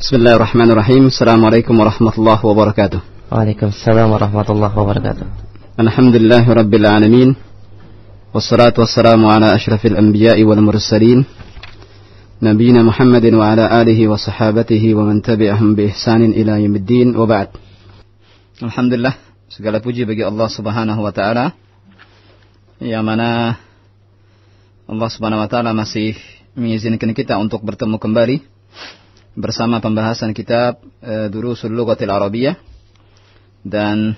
Bismillahirrahmanirrahim. Assalamualaikum warahmatullahi wabarakatuh. Waalaikumsalam warahmatullahi wabarakatuh. Alhamdulillah rabbil alamin. Wassalatu wassalamu ala asyrafil anbiya'i wal mursalin. Nabiina Muhammadin wa ala alihi wa sahabatihi wa man tabi'ahum bi ihsanin ila yaumiddin wa ba'd. Alhamdulillah, segala puji bagi Allah Subhanahu wa taala yang mana Allah Subhanahu wa taala masih mengizinkan kita untuk bertemu kembali bersama pembahasan kitab uh, Durusul Lughatil Arabiyah. Dan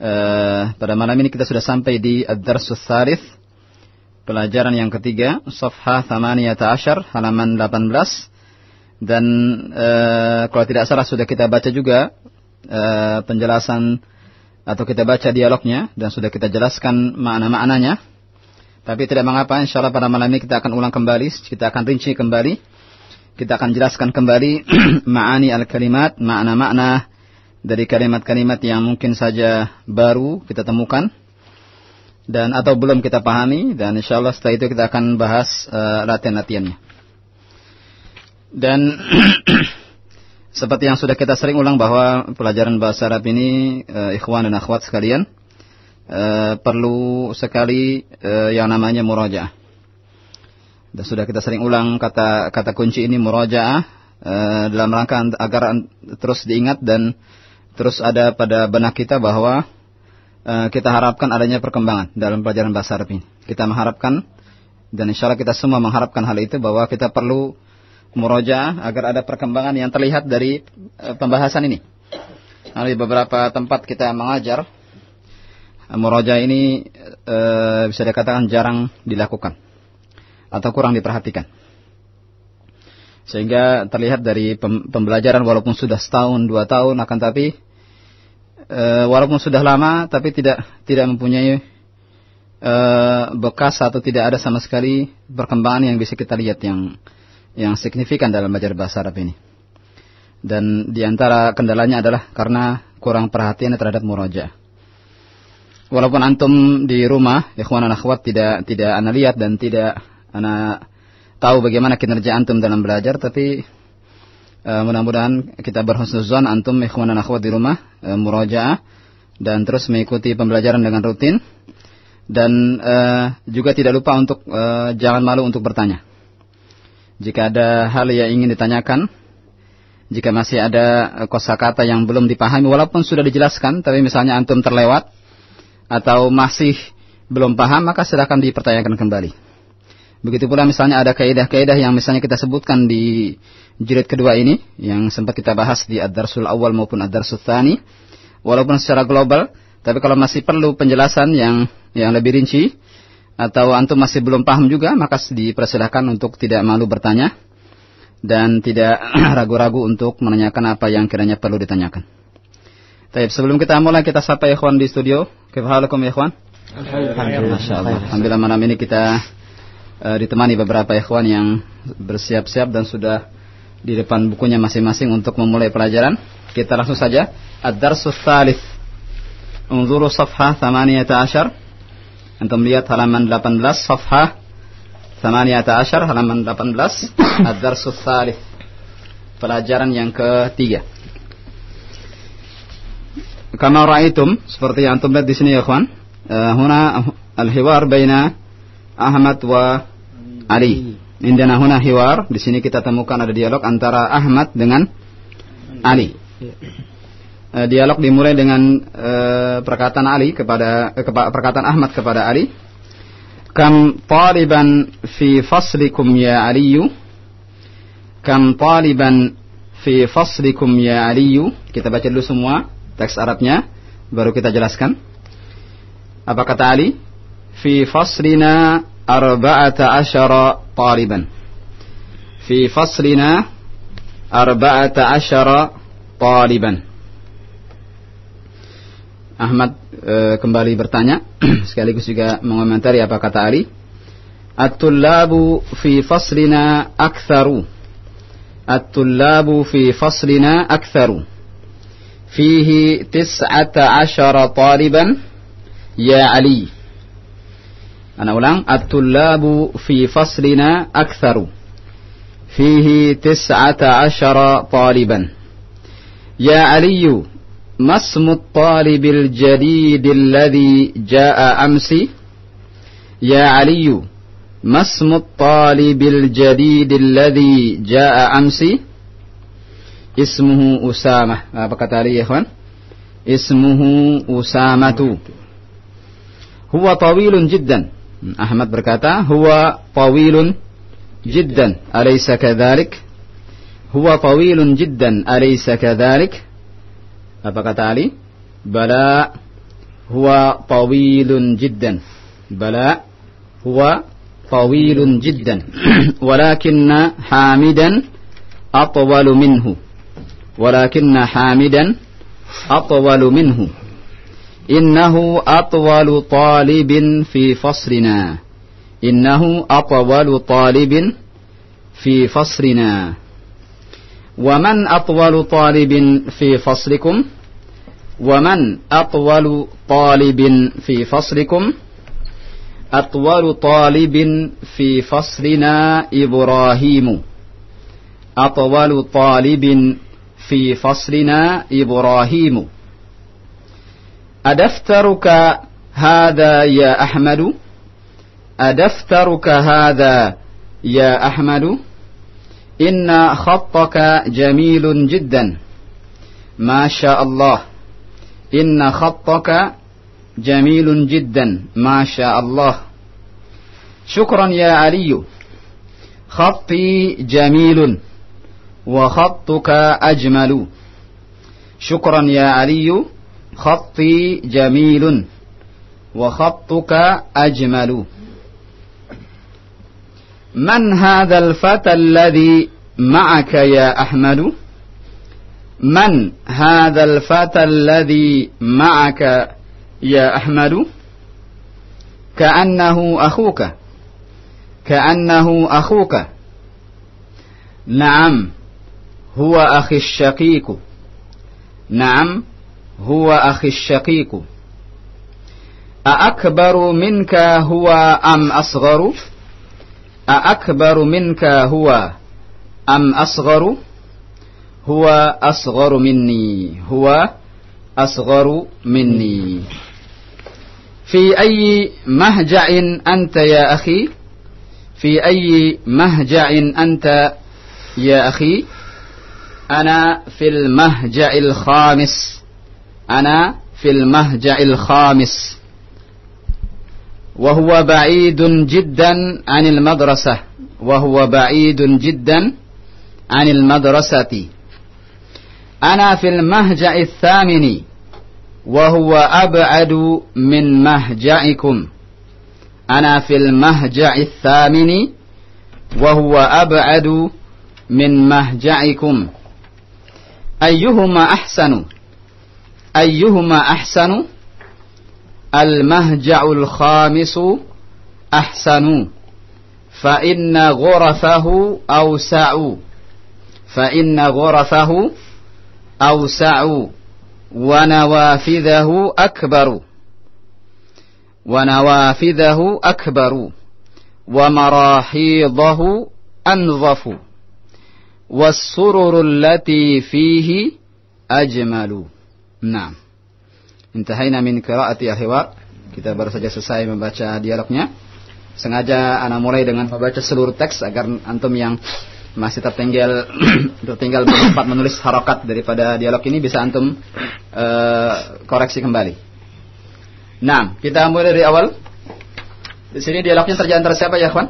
uh, pada malam ini kita sudah sampai di Ad-Darsus Tsalits pelajaran yang ketiga Safha 18 halaman 18 dan uh, kalau tidak salah sudah kita baca juga uh, penjelasan atau kita baca dialognya dan sudah kita jelaskan makna-maknanya. Tapi tidak mengapa insya Allah pada malam ini kita akan ulang kembali kita akan rinci kembali kita akan jelaskan kembali ma'ani al-kalimat, makna-makna dari kalimat-kalimat yang mungkin saja baru kita temukan dan atau belum kita pahami dan insya Allah setelah itu kita akan bahas uh, latihan-latihannya. Dan seperti yang sudah kita sering ulang bahwa pelajaran bahasa Arab ini uh, ikhwan dan akhwat sekalian uh, perlu sekali uh, yang namanya murajaah sudah kita sering ulang kata kata kunci ini murajaah e, dalam rangka agar terus diingat dan terus ada pada benak kita bahwa e, kita harapkan adanya perkembangan dalam pelajaran bahasa Arab ini. Kita mengharapkan dan insya Allah kita semua mengharapkan hal itu bahwa kita perlu murajaah agar ada perkembangan yang terlihat dari e, pembahasan ini. Di beberapa tempat kita mengajar murajaah ini bisa dikatakan jarang dilakukan atau kurang diperhatikan. Sehingga terlihat dari pembelajaran walaupun sudah setahun, dua tahun, akan tapi e, walaupun sudah lama, tapi tidak tidak mempunyai e, bekas atau tidak ada sama sekali perkembangan yang bisa kita lihat yang yang signifikan dalam belajar bahasa Arab ini. Dan di antara kendalanya adalah karena kurang perhatian terhadap muraja. Walaupun antum di rumah, ikhwan dan akhwat tidak tidak anda lihat dan tidak Ana tahu bagaimana kinerja antum dalam belajar, tapi uh, mudah-mudahan kita berhusnuzon antum ikhwan dan akhwat di rumah uh, dan terus mengikuti pembelajaran dengan rutin dan uh, juga tidak lupa untuk uh, jangan malu untuk bertanya. Jika ada hal yang ingin ditanyakan, jika masih ada kosakata yang belum dipahami walaupun sudah dijelaskan tapi misalnya antum terlewat atau masih belum paham maka silakan dipertanyakan kembali. Begitu pula misalnya ada kaidah-kaidah yang misalnya kita sebutkan di jilid kedua ini yang sempat kita bahas di ad-darsul awal maupun ad-darsul tsani walaupun secara global tapi kalau masih perlu penjelasan yang yang lebih rinci atau antum masih belum paham juga maka dipersilahkan untuk tidak malu bertanya dan tidak ragu-ragu untuk menanyakan apa yang kiranya perlu ditanyakan. Tapi sebelum kita mulai kita sapa ikhwan di studio. Kaifahalukum ya ikhwan? Alhamdulillah. Alhamdulillah malam ini kita uh, ditemani beberapa ikhwan yang bersiap-siap dan sudah di depan bukunya masing-masing untuk memulai pelajaran. Kita langsung saja. Ad-Darsus Thalith. Unzuru safha 18. Antum lihat halaman 18 safha 18 halaman 18 Ad-Darsus Thalith. Pelajaran yang ketiga. Kama ra'aitum seperti yang antum lihat di sini ya ikhwan. Uh, huna al-hiwar baina Ahmad wa Ali. Indana huna hiwar. Di sini kita temukan ada dialog antara Ahmad dengan Ali. Uh, dialog dimulai dengan uh, perkataan Ali kepada uh, perkataan Ahmad kepada Ali. Kam taliban fi faslikum ya Aliyu. Kam taliban fi faslikum ya Aliyu. Kita baca dulu semua teks Arabnya baru kita jelaskan. Apa kata Ali? في فصلنا أربعة عشر طالبا في فصلنا أربعة عشر طالبا Ahmad e, kembali bertanya sekaligus juga mengomentari apa kata Ali At-tullabu fi faslina aktharu At-tullabu fi faslina aktharu Fihi tis'ata ashara taliban Ya Ali Ana ulang, at-tullabu fi faslina aktsaru. Fihi tis'ata asyara taliban. Ya Aliyu, masmu talibil jadidil ladhi jaa amsi? Ya Aliyu, masmu talibil jadidil ladhi jaa amsi? Ismuhu Usamah. Apa kata Ali ya ikhwan? Ismuhu Usamatu. Huwa tawilun jiddan. Ahmad berkata, "Huwa tawilun jiddan, alaysa kadzalik?" Huwa tawilun jiddan, alaysa kadzalik? Apa kata Ali? Bala huwa tawilun jiddan. Bala huwa tawilun jiddan. Walakinna Hamidan atwalu minhu. Walakinna Hamidan atwalu minhu. إنه أطول طالب في فصلنا. إنه أطول طالب في فصلنا. ومن أطول طالب في فصلكم؟ ومن أطول طالب في فصلكم؟ أطول طالب في فصلنا إبراهيم. أطول طالب في فصلنا إبراهيم. أدفترك هذا يا أحمد؟ أدفترك هذا يا أحمد؟ إن خطك جميل جدا. ما شاء الله. إن خطك جميل جدا. ما شاء الله. شكرا يا علي. خطي جميل وخطك أجمل. شكرا يا علي. خطي جميل وخطك أجمل. من هذا الفتى الذي معك يا أحمد؟ من هذا الفتى الذي معك يا أحمد؟ كأنه أخوك. كأنه أخوك. نعم هو أخي الشقيق. نعم هو أخي الشقيق. أأكبر منك هو أم أصغر؟ أأكبر منك هو أم أصغر؟ هو أصغر مني هو أصغر مني. في أي مهجع أنت يا أخي؟ في أي مهجع أنت يا أخي؟ أنا في المهجع الخامس. أنا في المهجع الخامس. وهو بعيد جدا عن المدرسة. وهو بعيد جدا عن المدرسة. أنا في المهجع الثامن. وهو أبعد من مهجعكم. أنا في المهجع الثامن. وهو أبعد من مهجعكم. أيهما أحسن؟ أيهما أحسن؟ المهجع الخامس أحسن. فإن غرفه أوسع. فإن غرفه أوسع. ونوافذه أكبر. ونوافذه أكبر. ومراحيضه أنظف. والسرر التي فيه أجمل. Nah. Intahayna min qiraati ya al-hiwa. Kita baru saja selesai membaca dialognya. Sengaja anak mulai dengan membaca seluruh teks agar antum yang masih tertinggal tertinggal tempat menulis harokat daripada dialog ini bisa antum eh, koreksi kembali. Nah, kita mulai dari awal. Di sini dialognya terjadi antara siapa ya, kawan?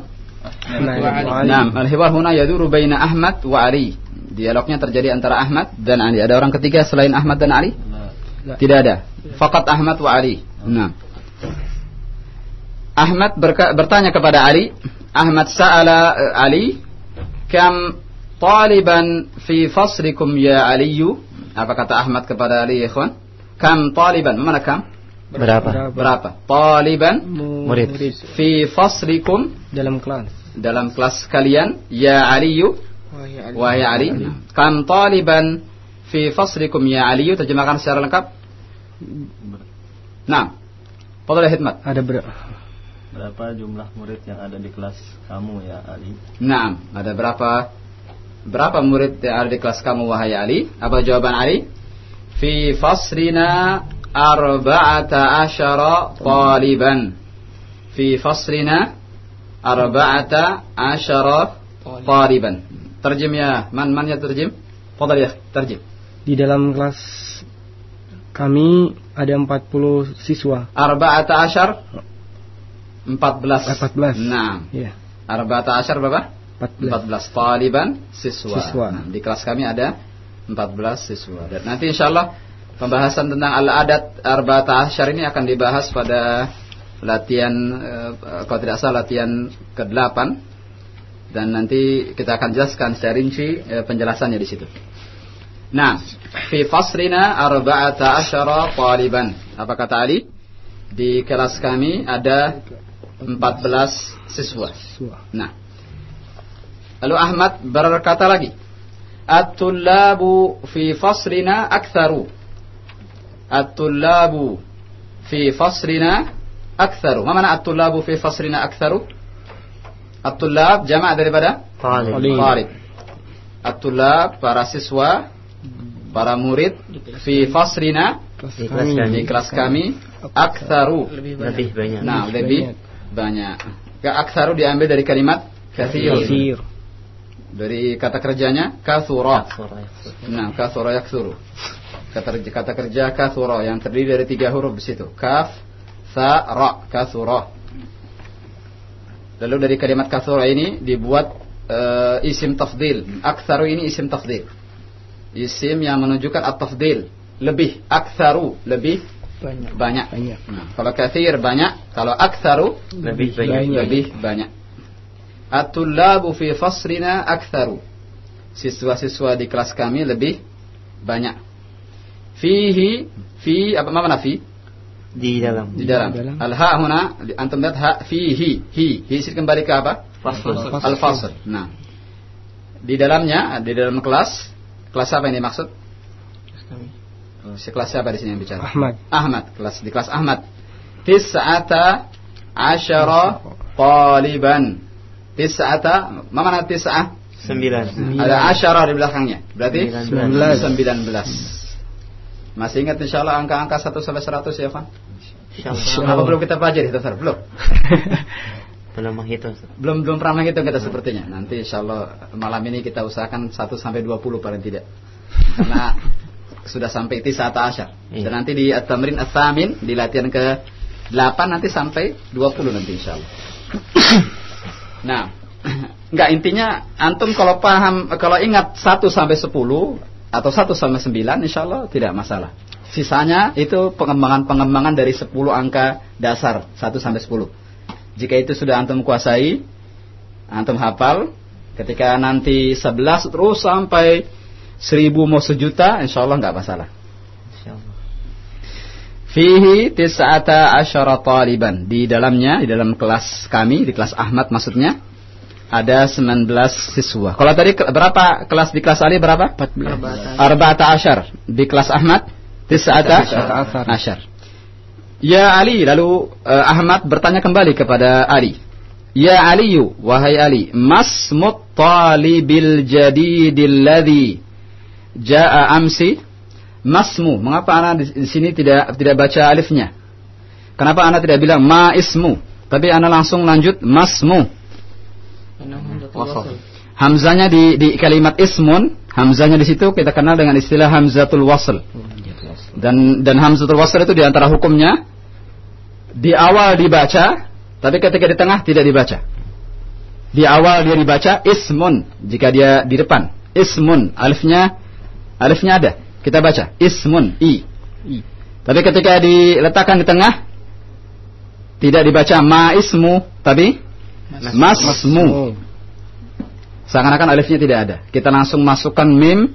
Nah, al-hiwar huna yaduru baina Ahmad wa Ali. Dialognya terjadi antara Ahmad dan Ali. Ada orang ketiga selain Ahmad dan Ali? Tidak ada. Fakat Ahmad wa Ali. Nah. Ahmad bertanya kepada Ali. Ahmad sa'ala Ali Kam taliban fi fasrikum ya Aliyu? Apa kata Ahmad kepada Ali, ya ikhwan? Kam taliban? Mana kam? Berapa? Berapa? Taliban murid fi fasrikum dalam kelas. Dalam kelas kalian ya Aliyu? Wahai Ali. Kam taliban fi fasrikum ya Aliyu? Terjemahkan secara lengkap. Nah. Fadhil Hikmat. Ada berapa? Berapa jumlah murid yang ada di kelas kamu ya Ali? Naam, ada berapa berapa murid yang ada di kelas kamu wahai Ali? Apa jawaban Ali? Fi fasrina arba'ata asyara taliban. Fi fasrina arba'ata asyara taliban. Terjem ya, man man ya terjem? Fadal ya, terjem. Di dalam kelas kami ada 40 siswa. Arba'ata asyar 14. 14. Nah, Ya, arba'ata asyar berapa? 14. 14 taliban siswa. Siswa. Nah, di kelas kami ada 14 siswa. Dan nanti insyaallah pembahasan tentang al-adat arba'ata asyar ini akan dibahas pada latihan eh, kalau tidak salah latihan ke-8 dan nanti kita akan jelaskan secara rinci eh, penjelasannya di situ. Nah, fi fasrina arba'ata asyara taliban. Apa kata Ali? Di kelas kami ada 14 siswa. Nah. Lalu Ahmad berkata lagi, At-tullabu fi fasrina aktharu. At-tullabu fi fasrina aktharu. Ma mana at-tullabu fi fasrina aktharu? At-tullab jama' daripada. Talib. Talib. At-tullab para siswa, para murid fi fasrina Di kelas kami. di kelas kami aktharu. Lebih banyak. Nah, lebih banyak. Ke aktsaru diambil dari kalimat. Kathir. Dari kata kerjanya kathura. Suara ya. Nah, kathura yaksuru. Kata kata kerja kathura yang terdiri dari tiga huruf di situ. Kaf, sa, ra, kathura. Lalu dari kalimat kathura ini dibuat eh, isim tafdil. Aktsaru ini isim tafdil. Isim yang menunjukkan at-tafdil. Lebih aktsaru, lebih Banyak. banyak. Banyak. Nah, kalau kathir banyak, kalau aktsaru Lebih banyak. Banyak. lebih banyak. At-tullabu fi fasrina aktsaru. Siswa-siswa di kelas kami lebih banyak. Fihi fi apa mana fi? Di dalam. Di dalam. Di dalam. Al-ha huna antum lihat ha fihi hi. Hi kembali ke apa? Fasl. Al-fasl. Nah. Di dalamnya di dalam kelas kelas apa ini maksud? Oh, Si kelas siapa di sini yang bicara? Ahmad. Ahmad, kelas di kelas Ahmad. Tis'ata asyara taliban. Tis'ata, ma mana tis'ah? Sembilan. Ada asyara di belakangnya. Berarti Sembilan. 19. Masih ingat insyaallah angka-angka 1 sampai 100 ya? Insyaallah. Apa belum kita pelajari? Belum. Belum menghitung. Belum belum pernah menghitung kita sepertinya. Nanti insyaallah malam ini kita usahakan 1 sampai 20 paling tidak. Karena sudah sampai tis'ata asyar. Iya. Dan nanti di at-tamrin at-thamin di latihan ke 8 nanti sampai 20 nanti insyaallah. Nah, enggak intinya antum kalau paham kalau ingat 1 sampai 10 atau 1 sampai 9 insyaallah tidak masalah. Sisanya itu pengembangan-pengembangan dari 10 angka dasar 1 sampai 10. Jika itu sudah antum kuasai, antum hafal, ketika nanti 11 terus sampai 1000 mau sejuta insyaallah enggak masalah. Insyaallah. Fihi tis'ata asyara taliban. Di dalamnya, di dalam kelas kami, di kelas Ahmad maksudnya, ada 19 siswa. Kalau tadi berapa kelas di kelas Ali berapa? 14. Arba'ata asyar. Di kelas Ahmad, tis'ata Tis'ata asyar. Ya Ali, lalu eh, Ahmad bertanya kembali kepada Ali. Ya Aliyu, wahai Ali, masmut talibil jadidil ladhi ja'a amsi masmu. Mengapa anak di, sini tidak tidak baca alifnya? Kenapa anak tidak bilang ma ismu? Tapi anak langsung lanjut masmu. Hamzanya di, di kalimat ismun, hamzanya di situ kita kenal dengan istilah hamzatul wasl. Dan dan hamzatul wasl itu di antara hukumnya di awal dibaca, tapi ketika di tengah tidak dibaca. Di awal dia dibaca ismun jika dia di depan. Ismun alifnya alifnya ada. Kita baca ismun i. I. Tapi ketika diletakkan di tengah tidak dibaca ma ismu tapi masmu. Seakan-akan alifnya tidak ada. Kita langsung masukkan mim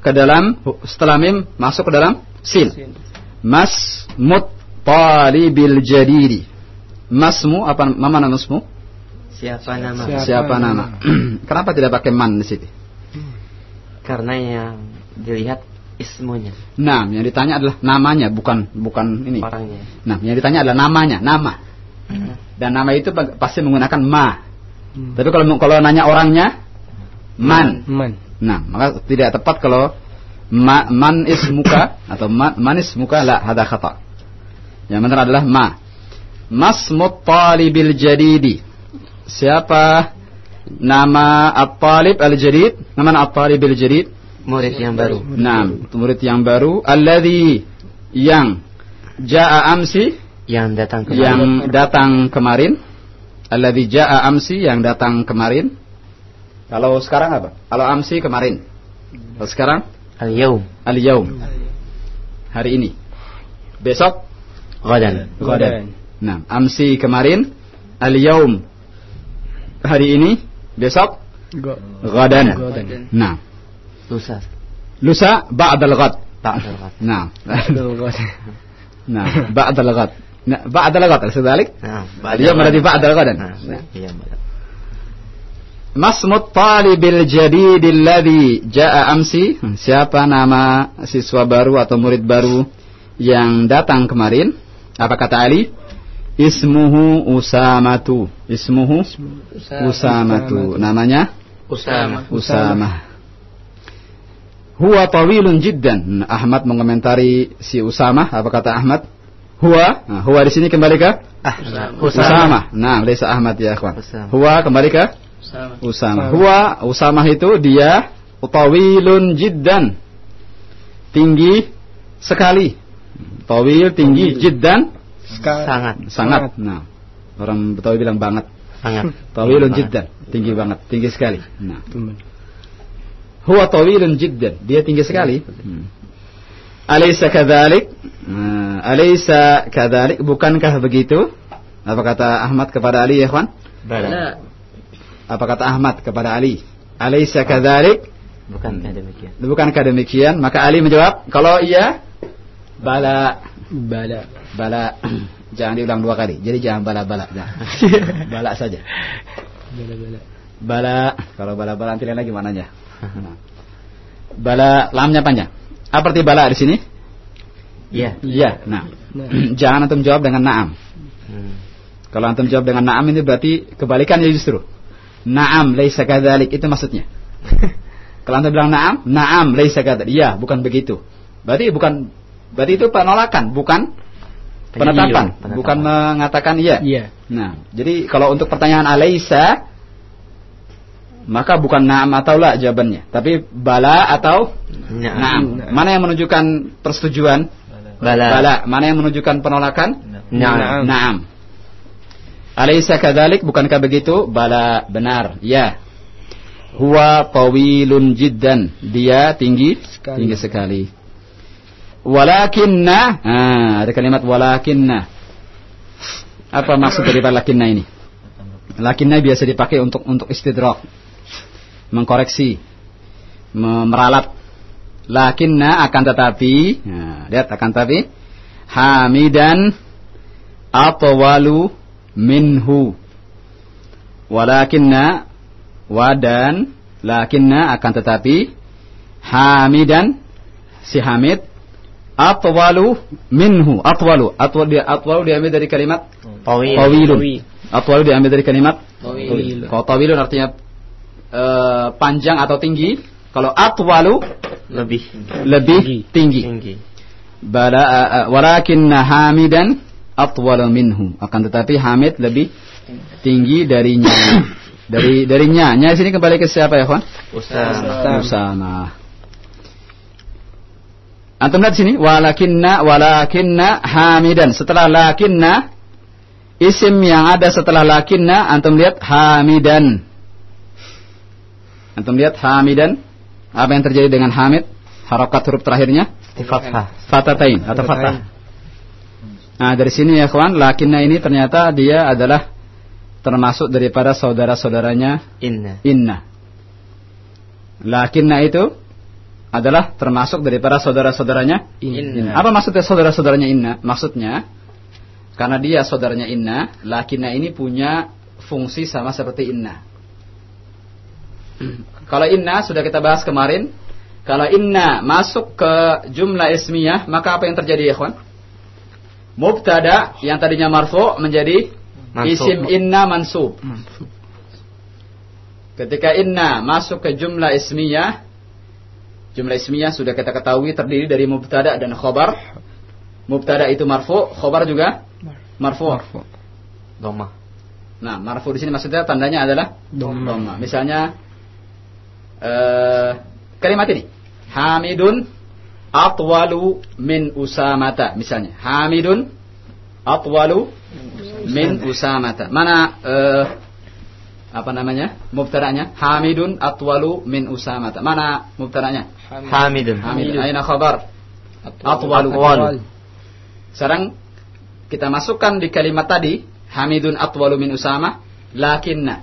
ke dalam setelah mim masuk ke dalam sin. Mas mut talibil jadidi. Masmu apa mana masmu? Siapa nama? Siapa Siapa nama? nama? Kenapa tidak pakai man di sini? Karena yang dilihat ismunya, Nah, yang ditanya adalah namanya bukan bukan ini. orangnya. Nah, yang ditanya adalah namanya, nama. Dan nama itu pa- pasti menggunakan ma. Hmm. Tapi kalau kalau nanya orangnya, Man. Man. Nah, maka tidak tepat kalau ma, man ismuka atau man, man ismuka la hada khata. Yang benar adalah ma. Masmut talibil jadidi. Siapa nama at-talib al-jadid? Nama at-talibil jadid? Murid yang baru. Nah, murid yang baru alladzi yang jaa amsi Yang datang kemarin. yang datang kemarin. Alladzi jaa amsi yang datang kemarin. Kalau sekarang apa? Kalau amsi kemarin. Kalau sekarang Al-Yawm. al-yaum. Hari ini. Besok Ghadan. Ghadan. Nah, amsi kemarin, al-yaum. Hari ini, besok ghadan. Ghadan. Nah, Lusa. lusa ba'dal ghad. Ba'dal ghad. Nah. Go. nah, ba'dal ghad. Nah, ba'dal ghad sedalik. Nah, Al-yaum berarti ba'dal ghadan. Nah, iya, Ba'dal. Masmut talibil jadid alladhi jaa amsi. Siapa nama siswa baru atau murid baru yang datang kemarin? Apa kata Ali? Ismuhu Usamatu. Ismuhu Usamatu. Namanya Usama. Usama. Huwa tawilun jiddan. Ahmad mengomentari si Usama. Apa kata Ahmad? Huwa. Nah, huwa di sini kembali ke Ah, Usama. Nah, Lesa Ahmad ya, akhwan. Usama. Huwa kembali ke Usama. Huwa Usama itu dia tawilun jiddan. Tinggi sekali. Tawil tinggi jiddan Sangat. sangat. Nah, orang Betawi bilang banget. Sangat. Tawilun Sangat. jiddan, tinggi banget, tinggi sekali. Nah, huwa tawilun jiddan, dia tinggi sekali. Hmm. Alaysa kadzalik? Nah, alaysa kadzalik? Bukankah begitu? Apa kata Ahmad kepada Ali ya, kawan? Bala. Apa kata Ahmad kepada Ali? Alaysa kadzalik? Bukankah demikian? Bukankah demikian? Maka Ali menjawab, kalau iya, bala, Bala. bala. jangan diulang dua kali. Jadi jangan bala-bala. Jangan. bala saja. Bala bala. Bala, kalau bala-bala nanti lain lagi mananya. Nah. Bala lamnya panjang. Apa arti bala di sini? Iya. Iya. Nah, Nah. jangan antum jawab dengan naam. Hmm. Kalau antum jawab dengan naam ini berarti kebalikannya justru. Naam laisa kadzalik itu maksudnya. Kalau antum bilang naam, naam laisa kadzalik. Iya, bukan begitu. Berarti bukan berarti itu penolakan, bukan penetapan, Penetapan. bukan mengatakan iya. Iya. Nah, jadi kalau untuk pertanyaan alaisa maka bukan naam atau la jawabannya, tapi bala atau Na'am. naam. Mana yang menunjukkan persetujuan? Bala. Mana yang menunjukkan penolakan? Na'am. Naam. Alaisa kadzalik bukankah begitu? Bala benar. Ya. Huwa tawilun jiddan. Dia tinggi Sekali. tinggi sekali. Walakinna, ah, ada kalimat walakinna. Apa maksud dari lakinna ini? Lakinna biasa dipakai untuk untuk istidrak. Mengkoreksi. me- Meralat. Lakinna akan tetapi, nah, lihat akan tetapi hamidan atwalu minhu. Walakinna wadan lakinna akan tetapi hamidan si Hamid atwalu minhu atwalu atwal dia atwalu diambil dari kalimat Tawil. tawilun Tawil. atwalu diambil dari kalimat Tawil. kalau tawilun artinya eh, panjang atau tinggi kalau atwalu Lebih. lebih tinggi, Tinggi. Bala, uh, uh, walakinna hamidan atwalu minhu akan tetapi Hamid lebih tinggi darinya dari darinya nya sini kembali ke siapa ya kawan Usama. Usama. Antum lihat sini walakinna walakinna hamidan. Setelah lakinna isim yang ada setelah lakinna antum lihat hamidan. Antum lihat hamidan. Apa yang terjadi dengan hamid? Harokat huruf terakhirnya Fathah. fatatain atau fatah. Nah, dari sini ya kawan, lakinna ini ternyata dia adalah termasuk daripada saudara-saudaranya Inna. inna. Lakinna itu adalah termasuk daripada saudara-saudaranya Inna. Apa maksudnya saudara-saudaranya inna? Maksudnya karena dia saudaranya inna, lakinna ini punya fungsi sama seperti inna. Kalau inna sudah kita bahas kemarin, kalau inna masuk ke jumlah ismiyah, maka apa yang terjadi ya kawan? Mubtada yang tadinya marfu menjadi Mansub. isim inna mansub. Ketika inna masuk ke jumlah ismiyah, jumlah ismiyah sudah kita ketahui terdiri dari mubtada dan khobar. Mubtada itu marfu, khobar juga marfu. Doma. Nah, marfu di sini maksudnya tandanya adalah Dhamma. dhamma. Misalnya eh, kalimat ini, Hamidun atwalu min usamata misalnya. Hamidun atwalu min usamata. Mana eh, apa namanya? Mubtada'nya? Hamidun atwalu min usamata. Mana mubtada'nya? Hamidun. Hamidun. Aina khabar? Atwalu. Atwalu. Sekarang kita masukkan di kalimat tadi Hamidun atwalu min Usama lakinna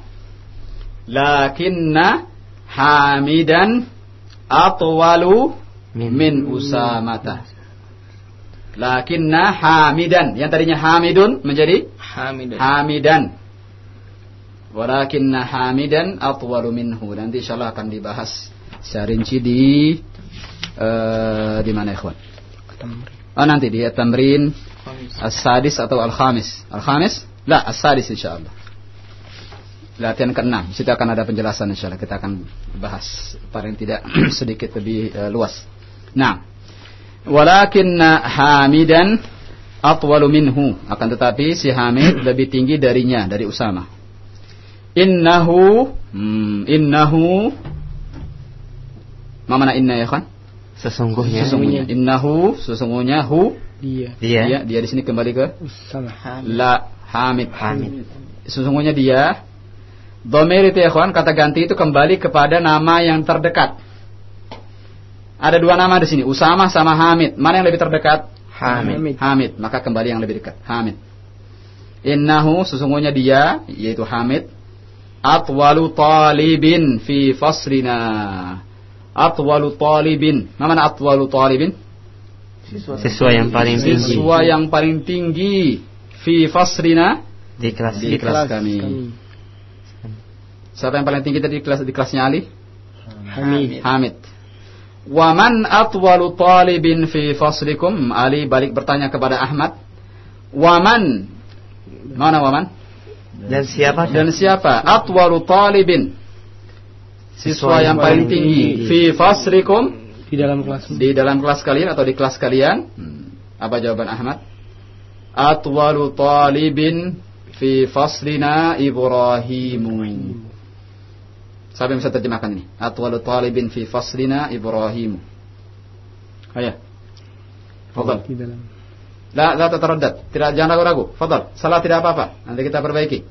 lakinna Hamidan atwalu Min. Usamata lakinna Hamidan yang tadinya Hamidun menjadi Hamidan. Hamidan walakinna Hamidan atwalu minhu nanti insyaallah akan dibahas secara rinci di eh, di mana ikhwan Oh nanti di tamrin As-sadis atau al-khamis. Al-khamis? La, as-sadis insyaallah. Latihan ke-6. Di situ akan ada penjelasan insyaallah. Kita akan bahas paling tidak sedikit lebih eh, luas. Nah, walakinna Hamidan atwalu minhu. Akan tetapi si Hamid lebih tinggi darinya, dari Usama. Innahu hmm, innahu Ma mana inna ya kan? Sesungguhnya. Sesungguhnya innahu sesungguhnya hu Dia. Dia. dia dia di sini kembali ke Usama. la hamid. Hamid. Sesungguhnya dia Domir itu ya kawan, kata ganti itu kembali kepada nama yang terdekat. Ada dua nama di sini, Usama sama Hamid. Mana yang lebih terdekat? Hamid. Hamid, maka kembali yang lebih dekat. Hamid. Innahu sesungguhnya dia yaitu Hamid atwalu talibin fi faslina. Atwalu talibin. Mana atwalu talibin? Siswa yang paling tinggi Siswa yang paling tinggi fi faslina di kelas di kelas kami. Siapa yang paling tinggi tadi di kelas di kelasnya Ali? Hamid. Hamid. Waman atwalu talibin fi faslikum? Ali balik bertanya kepada Ahmad. Waman Mana waman? Dan siapa? Dan siapa? Atwalu talibin. Siswa yang paling tinggi fi faslikum Di dalam kelas. di dalam kelas kalian atau di kelas kalian? Hmm. Apa jawaban Ahmad? Atwalu talibin fi faslina Ibrahimu. Siapa yang bisa terjemahkan ini? Atwalu talibin fi faslina Ibrahimu. Ayo. Fadal. La, la tataraddad. Tidak jangan ragu-ragu. Fadal. Salah tidak apa-apa. Nanti kita perbaiki.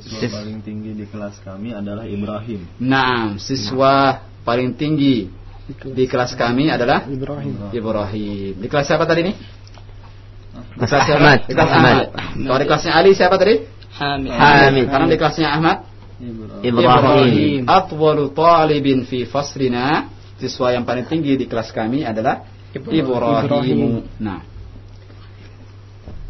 Siswa Sis- paling tinggi di kelas kami adalah Ibrahim. Nah, siswa paling tinggi di kelas kami adalah Ibrahim. Ibrahim. Di kelas siapa tadi nih? Mas? Ahmad. Di kelas Ahmad. Ahmad. Kalau di kelasnya Ali siapa tadi? Hamid. Hamid. Karena di kelasnya Ahmad Ibrahim. Atwalu talibin fi faslina Siswa yang paling tinggi di kelas kami adalah Ibrahim. Nah.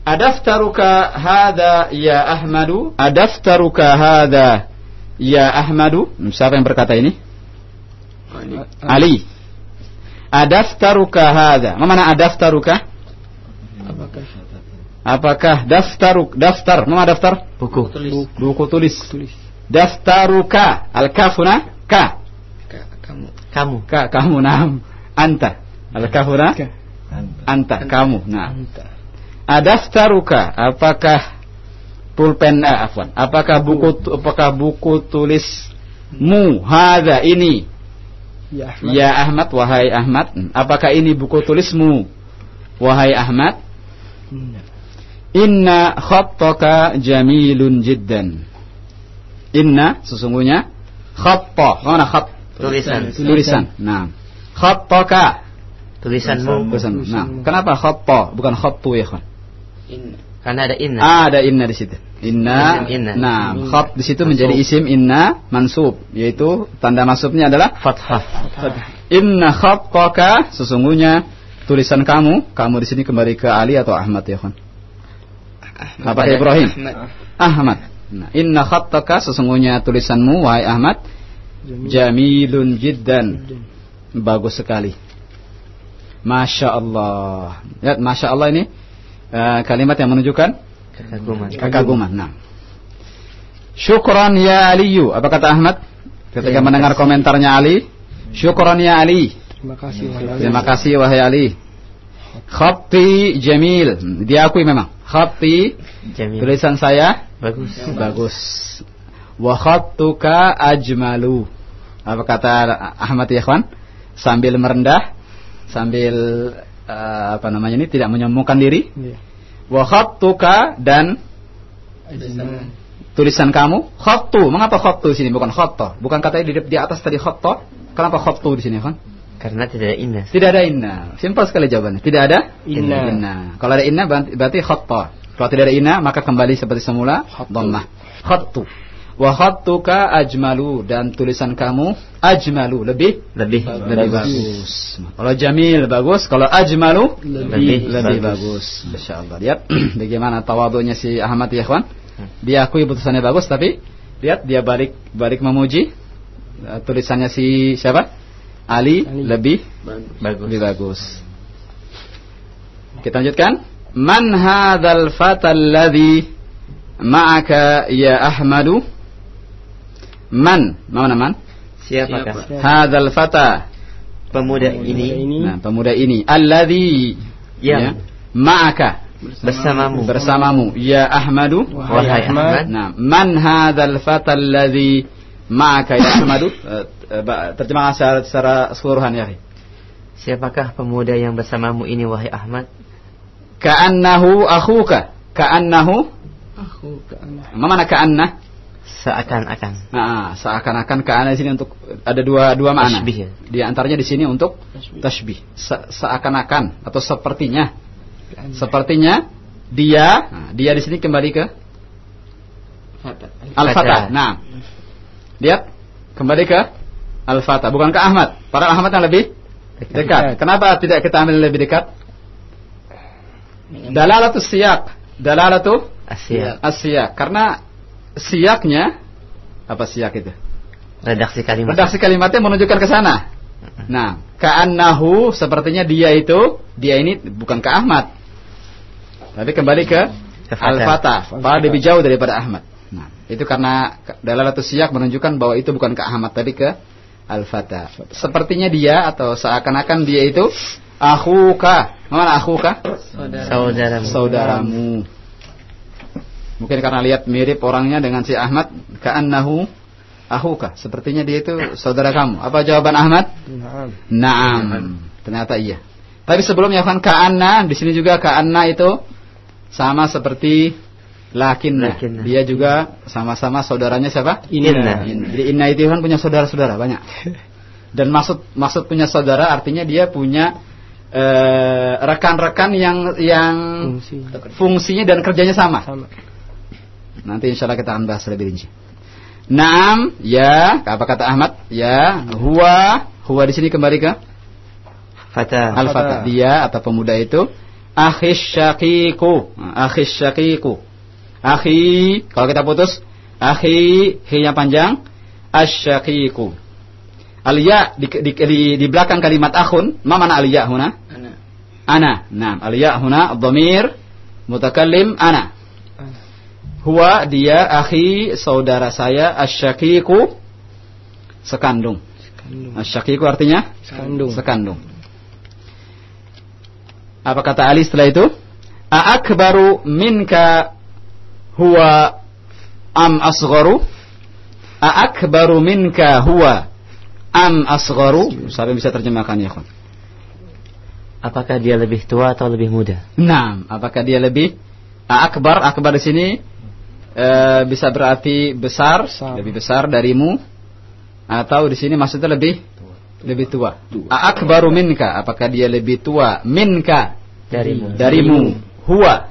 Adaftaruka hadha ya Ahmadu? Adaftaruka hadha ya Ahmadu? Hmm, Siapa yang berkata ini? Ali. Adaftaruka hadha? Ma Mana adaftaruka? Apakah Apakah daftaruk daftar? Mana daftar? Buku. Buku tulis. tulis Daftaruka al-kafuna ka. kamu? Kamu. Ka kamu nam. Anta. Al-kafuna Ka. anta kamu. Nah. Anta. Adaftaruka apakah pulpen eh, afwan. Apakah buku apakah buku tulismu hadza ini Ya Ahmad. ya Ahmad wahai Ahmad apakah ini buku tulismu wahai Ahmad Inna. Inna khattaka jamilun jiddan Inna sesungguhnya khatta. Mana khat Tulisan. tulisan. Nah. Khattaka. Tulisanmu. tulisan. Nah. Kenapa khatta? Bukan khattu ya kan Karena ada inna. ada inna di situ. Inna, inna. nah khat di situ menjadi isim inna mansub. Yaitu tanda masuknya adalah Fathah. inna khattaka sesungguhnya tulisan kamu kamu di sini kembali ke Ali atau Ahmad ya kan apa Ibrahim. Ahmad nah, inna khattaka sesungguhnya tulisanmu wahai Ahmad jamilun jiddan bagus sekali Masya Allah Lihat Masya Allah ini eh, kalimat yang menunjukkan Kekaguman. kekaguman nah Syukron ya Aliyu. Apa kata Ahmad? Ketika mendengar komentarnya Ali. Syukron ya Ali. Terima kasih. wahai Terima kasih wahai Ali. Khatti jamil. Diakui memang. Khatti Jamil. tulisan saya Bagus. bagus. Wa khattuka ajmalu. Apa kata Ahmad ya kawan? Sambil merendah, sambil eh, apa namanya ini tidak menyombongkan diri. Iya. Wa khattuka dan tulisan kamu khattu. Mengapa khattu di sini bukan khatta? Bukan katanya di, di atas tadi khatta. Kenapa khattu di sini kan? Karena tidak ada inna. Tidak ada inna. Simpel sekali jawabannya. Tidak ada Inna. Kalau ada inna berarti, berarti khatta. Kalau tidak ada inna maka kembali seperti semula dhammah. Khattu. Wa khattuka ajmalu dan tulisan kamu ajmalu lebih Lebih lebih bagus. Kalau jamil bagus, kalau ajmalu Lebih lebih bagus. bagus. Masyaallah. Lihat bagaimana tawadhunya si Ahmad ya, kawan. Dia akui putusannya bagus tapi lihat dia balik balik memuji uh, tulisannya si siapa? Ali, Ali. lebih Bagus. lebih bagus. Kita lanjutkan. Man hadzal fata alladhi ma'aka ya Ahmadu? Man, mana man? Siapakah Hadzal fata. pemuda Ini. ini ini. Nah, pemuda ini alladhi Yang. ya, ma'aka bersamamu? bersamamu ya Ahmadu? Wahai Ahmad. Nah, man hadzal fata alladhi ma'aka ya Ahmadu? Eh, eh, Terjemahkan secara, secara keseluruhan ya. Siapakah pemuda yang bersamamu ini wahai Ahmad? Ka'annahu akhuka. Ka'annahu. Ma mana ka'anna? Seakan-akan. Nah, seakan-akan ka'anna di sini untuk ada dua dua makna. Tashbih ya? Di antaranya di sini untuk tasbih. Se- seakan-akan atau sepertinya. Sepertinya dia, nah, dia di sini kembali ke Al-Fatah. Nah. Lihat kembali ke Al-Fatah, bukan ke Ahmad. Para Ahmad yang lebih dekat. Kenapa tidak kita ambil lebih dekat? Dalalatu siyak. Dalalatu Asyik. Asyak karena siaknya apa siak itu? Redaksi kalimat. Redaksi kalimatnya menunjukkan ke sana. Nah, ka'annahu sepertinya dia itu, dia ini bukan ke Ahmad. Tapi kembali ke Ke Fatah. Al-Fatah. Padahal lebih jauh daripada Ahmad. Nah, itu karena dalalatus siyak menunjukkan bahwa itu bukan ke Ahmad tapi ke Al-Fatah. Sepertinya dia atau seakan-akan dia itu akhuka. Mana akhuka? Saudaramu. saudaramu. Mungkin karena lihat mirip orangnya dengan si Ahmad, ka'annahu ahuka. Sepertinya dia itu saudara kamu. Apa jawaban Ahmad? Naam. Naam. Ternyata iya. Tapi sebelumnya kan ka'anna, di sini juga ka'anna itu sama seperti lakinna. Lakinna. Dia juga sama-sama saudaranya siapa? Inna. Inna. Jadi inna itu kan punya saudara-saudara banyak. Dan maksud maksud punya saudara artinya dia punya rekan-rekan yang yang Fungsi. fungsinya dan kerjanya sama. Sama. Nanti insya Allah kita akan bahas lebih rinci. Naam, ya, apa kata Ahmad? Ya, huwa, huwa di sini kembali ke Fata. al-fatah. Dia atau pemuda itu akhis syaqiqu, akhis syaqiqu. Akhi, kalau kita putus, akhi, hi-nya panjang, asyaqiqu. Al-ya di, di, di, di belakang kalimat akhun, ma mana al-ya huna? Ana. Nah, al-ya huna dhamir mutakallim ana. Huwa dia akhi saudara saya asyaqiqu sekandung. Asyaqiqu artinya Sekandung. sekandung. Apa kata Ali setelah itu? Aakbaru minka huwa am asgharu? Aakbaru minka huwa am asgharu? Siapa yang bisa terjemahkan ya, kawan? Apakah dia lebih tua atau lebih muda? Nah, apakah dia lebih akbar? Akbar di sini eh, bisa berarti besar, Besar. lebih besar darimu, atau di sini maksudnya lebih lebih tua. Akbaru minka, apakah dia lebih tua minka Darimu. darimu? Huwa,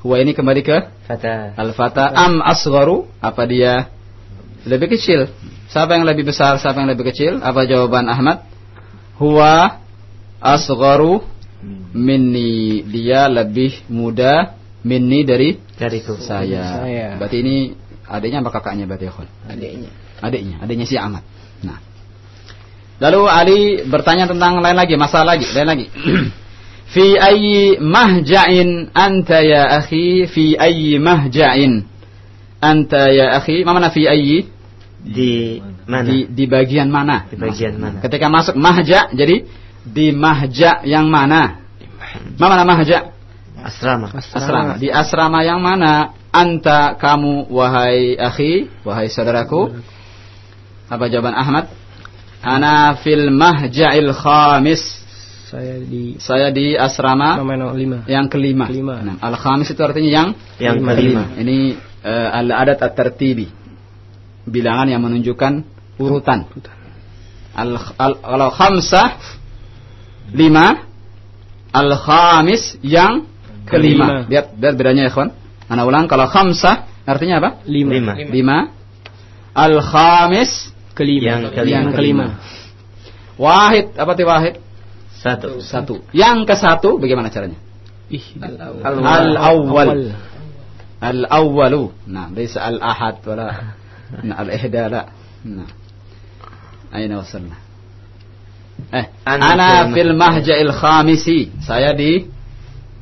huwa ini kembali ke Fata. al-fata. Am asgharu, apa dia lebih kecil? Siapa yang lebih besar? Siapa yang lebih kecil? Apa jawaban Ahmad? Huwa asgharu minni dia lebih muda minni dari Dariku. saya. Saya. Berarti ini adiknya apa kakaknya berarti ya, Khul? Adiknya. Adiknya, adiknya si Ahmad. Nah. Lalu Ali bertanya tentang lain lagi, masalah lagi, lain lagi. fi ayyi mahja'in anta ya akhi fi ayyi mahja'in anta ya akhi ma mana fi ayyi Di mana? di di bagian mana Di bagian mana? ketika masuk mahja jadi di mahja yang mana ma mana mahja Asrama. asrama di asrama yang mana anta kamu wahai akhi wahai saudaraku apa jawaban Ahmad ana fil mahja'il khamis Saya di saya di asrama lima. yang kelima. Kelima. Nah, al khamis itu artinya yang Yang Kelima. kelima. Ini eh, al adat at tertibi bilangan yang menunjukkan urutan. Al, al- kalau khamsah lima, al khamis yang kelima. Kelima. Lihat, lihat bedanya ya kawan. Mana ulang kalau khamsah artinya apa? Lima. Lima. Lima. Al khamis Kelima. Yang kelima. Yang kelima. wahid apa ti wahid? Satu. Satu. Yang ke satu bagaimana caranya? Ih, Al awwal. Al awwalu. Nah, laysa al ahad wala nah, al ihda la. Nah. Aina wasalna? Eh, Ana ana fil mahja'il khamisi. Saya di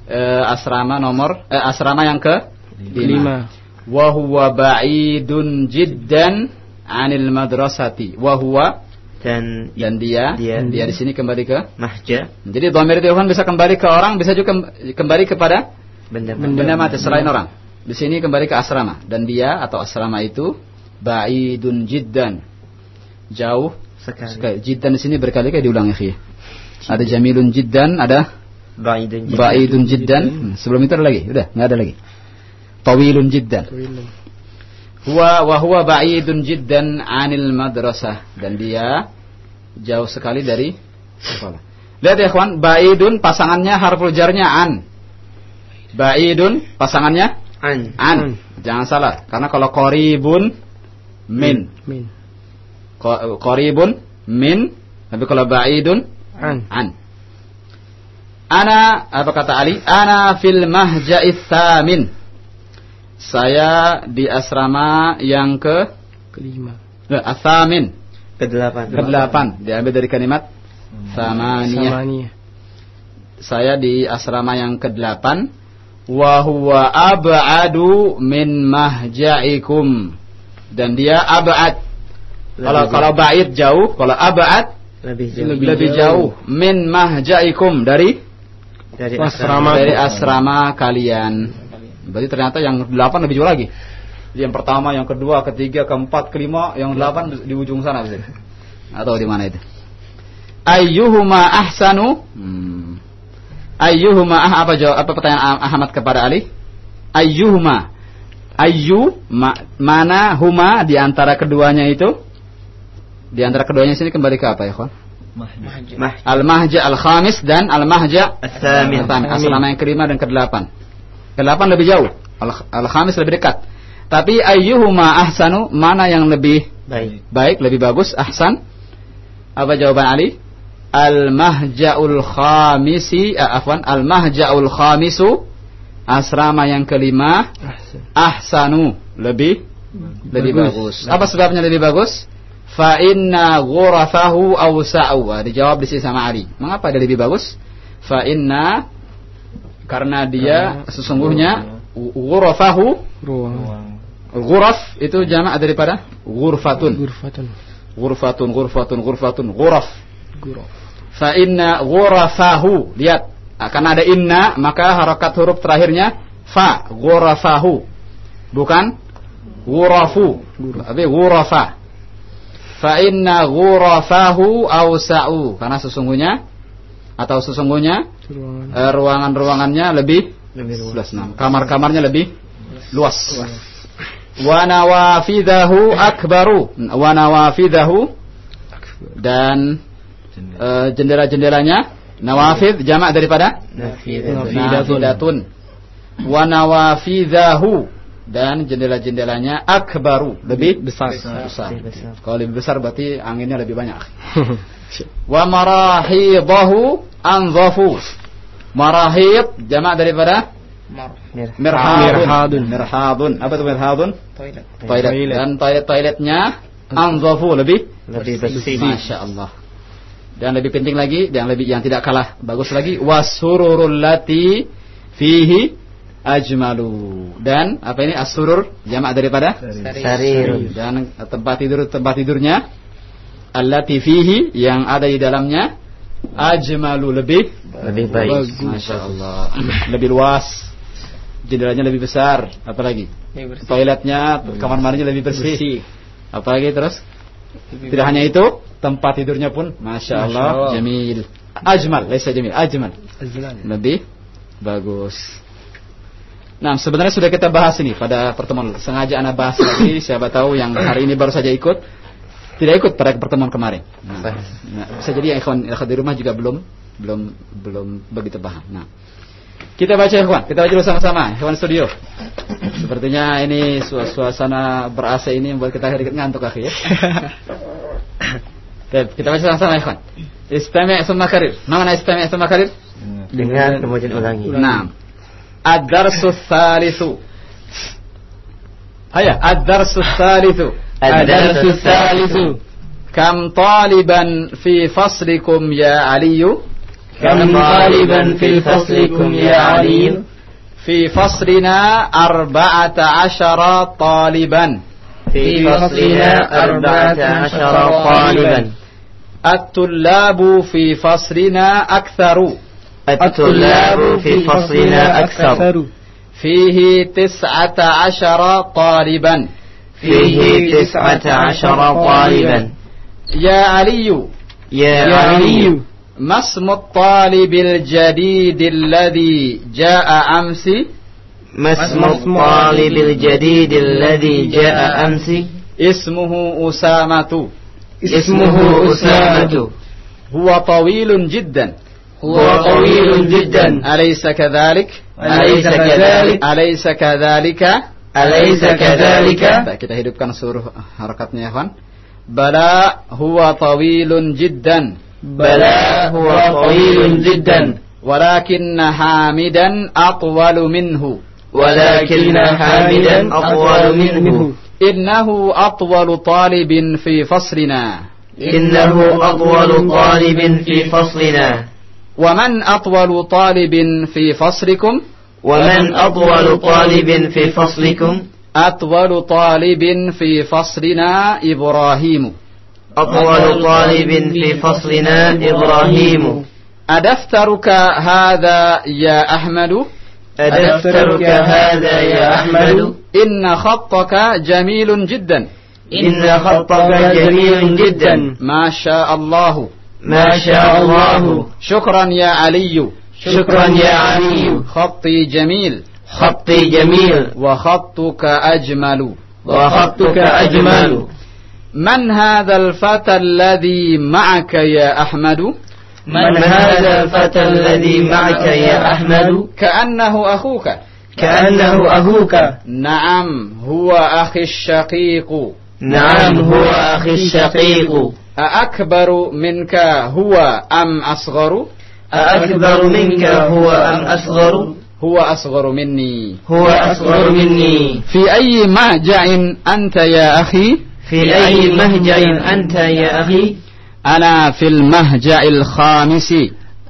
eh, asrama nomor eh, asrama yang ke Lima. Wa huwa ba'idun jiddan 'anil madrasati. Wa huwa Dan dan dia Dia. dia di sini kembali ke mahja jadi dhamir itu kan bisa kembali ke orang, bisa juga kem- kembali kepada benda benda mati selain orang. Di sini kembali ke asrama dan dia atau asrama itu ba'idun jiddan. Jauh sekali. sekali. Jiddan di sini berkali-kali diulang ya. Ada jamilun jiddan, ada Ba'idun jiddan. ba'idun jiddan. Hmm, Sebelum itu ada lagi, udah nggak ada lagi. Tawilun jiddan. Huwa wa huwa ba'idun jiddan 'anil madrasah dan dia jauh sekali dari sekolah. Lihat ya kawan, ba'idun pasangannya harful jarnya an. Ba'idun pasangannya An. an. Jangan salah, karena kalau qaribun min. Min. Qaribun min, tapi kalau ba'idun An. an. Ana apa kata Ali? Ana fil mahja'its tsamin. Saya di asrama yang ke Kelima. eh, atsamin, Kedelapan. kedelapan. Diambil dari kalimat samaniyah. Samaniyah. Saya di asrama yang kedelapan. Wa huwa ab'adu min mahja'ikum. Dan dia ab'ad. Kalau kalau ba'id jauh, kalau ab'ad Lebih jauh. Lebih lebih jauh min mahja'ikum dari Dari Asrama. dari asrama kalian. Berarti ternyata yang delapan lebih jauh lagi. Yang pertama, yang kedua, ketiga, keempat, kelima, yang delapan di di ujung sana bisa. Atau di mana itu? Ayyuhuma ahsanu? Hmm. Ayyuhuma ah, apa jawab apa pertanyaan Ah- Ahmad kepada Ali? Ayyuhuma? Ayyu ma, mana huma di antara keduanya itu? Di antara keduanya sini kembali ke apa ya, kawan? Mah. Al-Mahja al-Khamis dan Al-Mahja. Al-Thamin. Asrama yang kelima dan kedelapan. Kedelapan lebih jauh. Al- Al-Khamis lebih dekat. Tapi ayyuhuma ahsanu, mana yang lebih Baik. baik, lebih bagus, ahsan? Apa jawaban Ali? Al-Mahja'ul Khamisi, eh, afwan, Al-Mahja'ul Khamisu, asrama yang kelima, Ahsan. ahsanu, lebih lebih Bagus. bagus. Apa sebabnya lebih bagus? Fa inna ghurafahu awsa'u. Ah, Dijawab di sini sama Ali. Mengapa dia lebih bagus? Fa inna karena dia sesungguhnya ghurafahu Ruang. ghuraf itu jamak daripada ghurfatun. Gurfatun. Ghurfatun, ghurfatun, ghurfatun, ghuraf. Guraf. Fa inna ghurafahu. Lihat, akan ada inna maka harakat huruf terakhirnya fa, ghurafahu. Bukan ghurafu. Tapi ghurafa. Fa inna ghurafahu awsa'u. Karena sesungguhnya atau sesungguhnya Ruangan. eh, ruangan-ruangannya lebih Lebih luas. 11 Kamar-kamarnya lebih luas. Wa nawafidahu akbaru. Wa nawafidahu dan eh, jendela-jendelanya nawafid jamak daripada nafidatun. Wa nawafidahu dan jendela-jendelanya akbaru lebih Besar. besar. Lebih besar. Kalau lebih besar berarti anginnya lebih banyak. Wa marahidahu anzafu. Marahid jamak daripada Mir- mirhadun. Mirhadun. Mirhadun. Apa itu mirhadun? Toilet. Toilet. Toilet. Dan toilet-toiletnya anzafu lebih Lebih bersih. Masya Allah. Dan lebih penting lagi, yang lebih yang tidak kalah bagus lagi, wasururul lati fihi ajmalu. Dan apa ini? As-surur jamak daripada? Sarirun. dan tempat tidur tempat tidurnya allati fihi yang ada di dalamnya ajmalu lebih Lebih baik. Masya Allah lebih luas. Jendelanya lebih besar. Apalagi? Toiletnya kamar mandinya lebih bersih. Apalagi terus? Tidak hanya itu tempat tidurnya pun Masya Allah, Allah. jamil. Ajmal laisa jamil. Ajmal. Azlan. lebih bagus Nah, sebenarnya sudah kita bahas ini pada pertemuan sengaja anak bahas lagi siapa tahu yang hari ini baru saja ikut tidak ikut pada pertemuan kemarin. Nah, nah bisa jadi yang ikhwan, di rumah juga belum belum belum begitu paham. Nah, kita baca ikhwan, kita baca bersama-sama ikhwan studio. Sepertinya ini suasana ber ini membuat kita sedikit ngantuk akhir ya. kita baca sama-sama ikhwan. Istami' summa karir. Mana istami' summa karir? Dengan kemudian ulangi. Nah, الدرس الثالث هيا الدرس الثالث الدرس الثالث كم طالبا في فصلكم يا علي كم طالبا في فصلكم يا علي في فصلنا أربعة عشر طالبا في فصلنا أربعة عشر طالبا الطلاب في فصلنا أكثر الطلاب في فصلنا أكثر. فيه تسعة عشر طالبا فيه تسعة عشر طالبا يا علي. يا علي. ما اسم الطالب الجديد الذي جاء أمس؟ ما اسم الطالب الجديد الذي جاء أمس؟ اسمه أسامة. اسمه أسامة. هو طويل جدا. هو طويل جدا. أليس كذلك؟ أليس كذلك؟ أليس كذلك؟ أليس كذلك؟ Kita hidupkan seluruh harakatnya ya kawan. Bala huwa tawilun jiddan. بلى هو طويل جدا ولكن حامدا أطول منه ولكن حامدا أطول منه إنه أطول طالب في فصلنا إنه أطول طالب في فصلنا ومن أطول طالب في فصلكم؟ ومن أطول طالب في فصلكم؟ أطول طالب في فصلنا إبراهيم. أطول طالب في فصلنا إبراهيم. أدفترك هذا يا أحمد؟ أدفترك هذا يا أحمد. إن خطك جميل جدا. إن خطك جميل جدا. ما شاء الله. ما شاء الله. شكرا يا علي. شكرا يا علي. خطي جميل. خطي جميل. وخطك أجمل. وخطك أجمل. من هذا الفتى الذي معك يا أحمد؟ من هذا الفتى الذي معك يا أحمد؟ كأنه أخوك. كأنه أخوك. نعم هو أخي الشقيق. نعم هو أخي الشقيق. أأكبر منك هو أم أصغر؟ أأكبر منك هو أم أصغر؟ هو أصغر مني. هو أصغر مني. في أي مهجع أنت يا أخي؟ في أي مهجع أنت يا أخي؟ أنا في المهجع الخامس.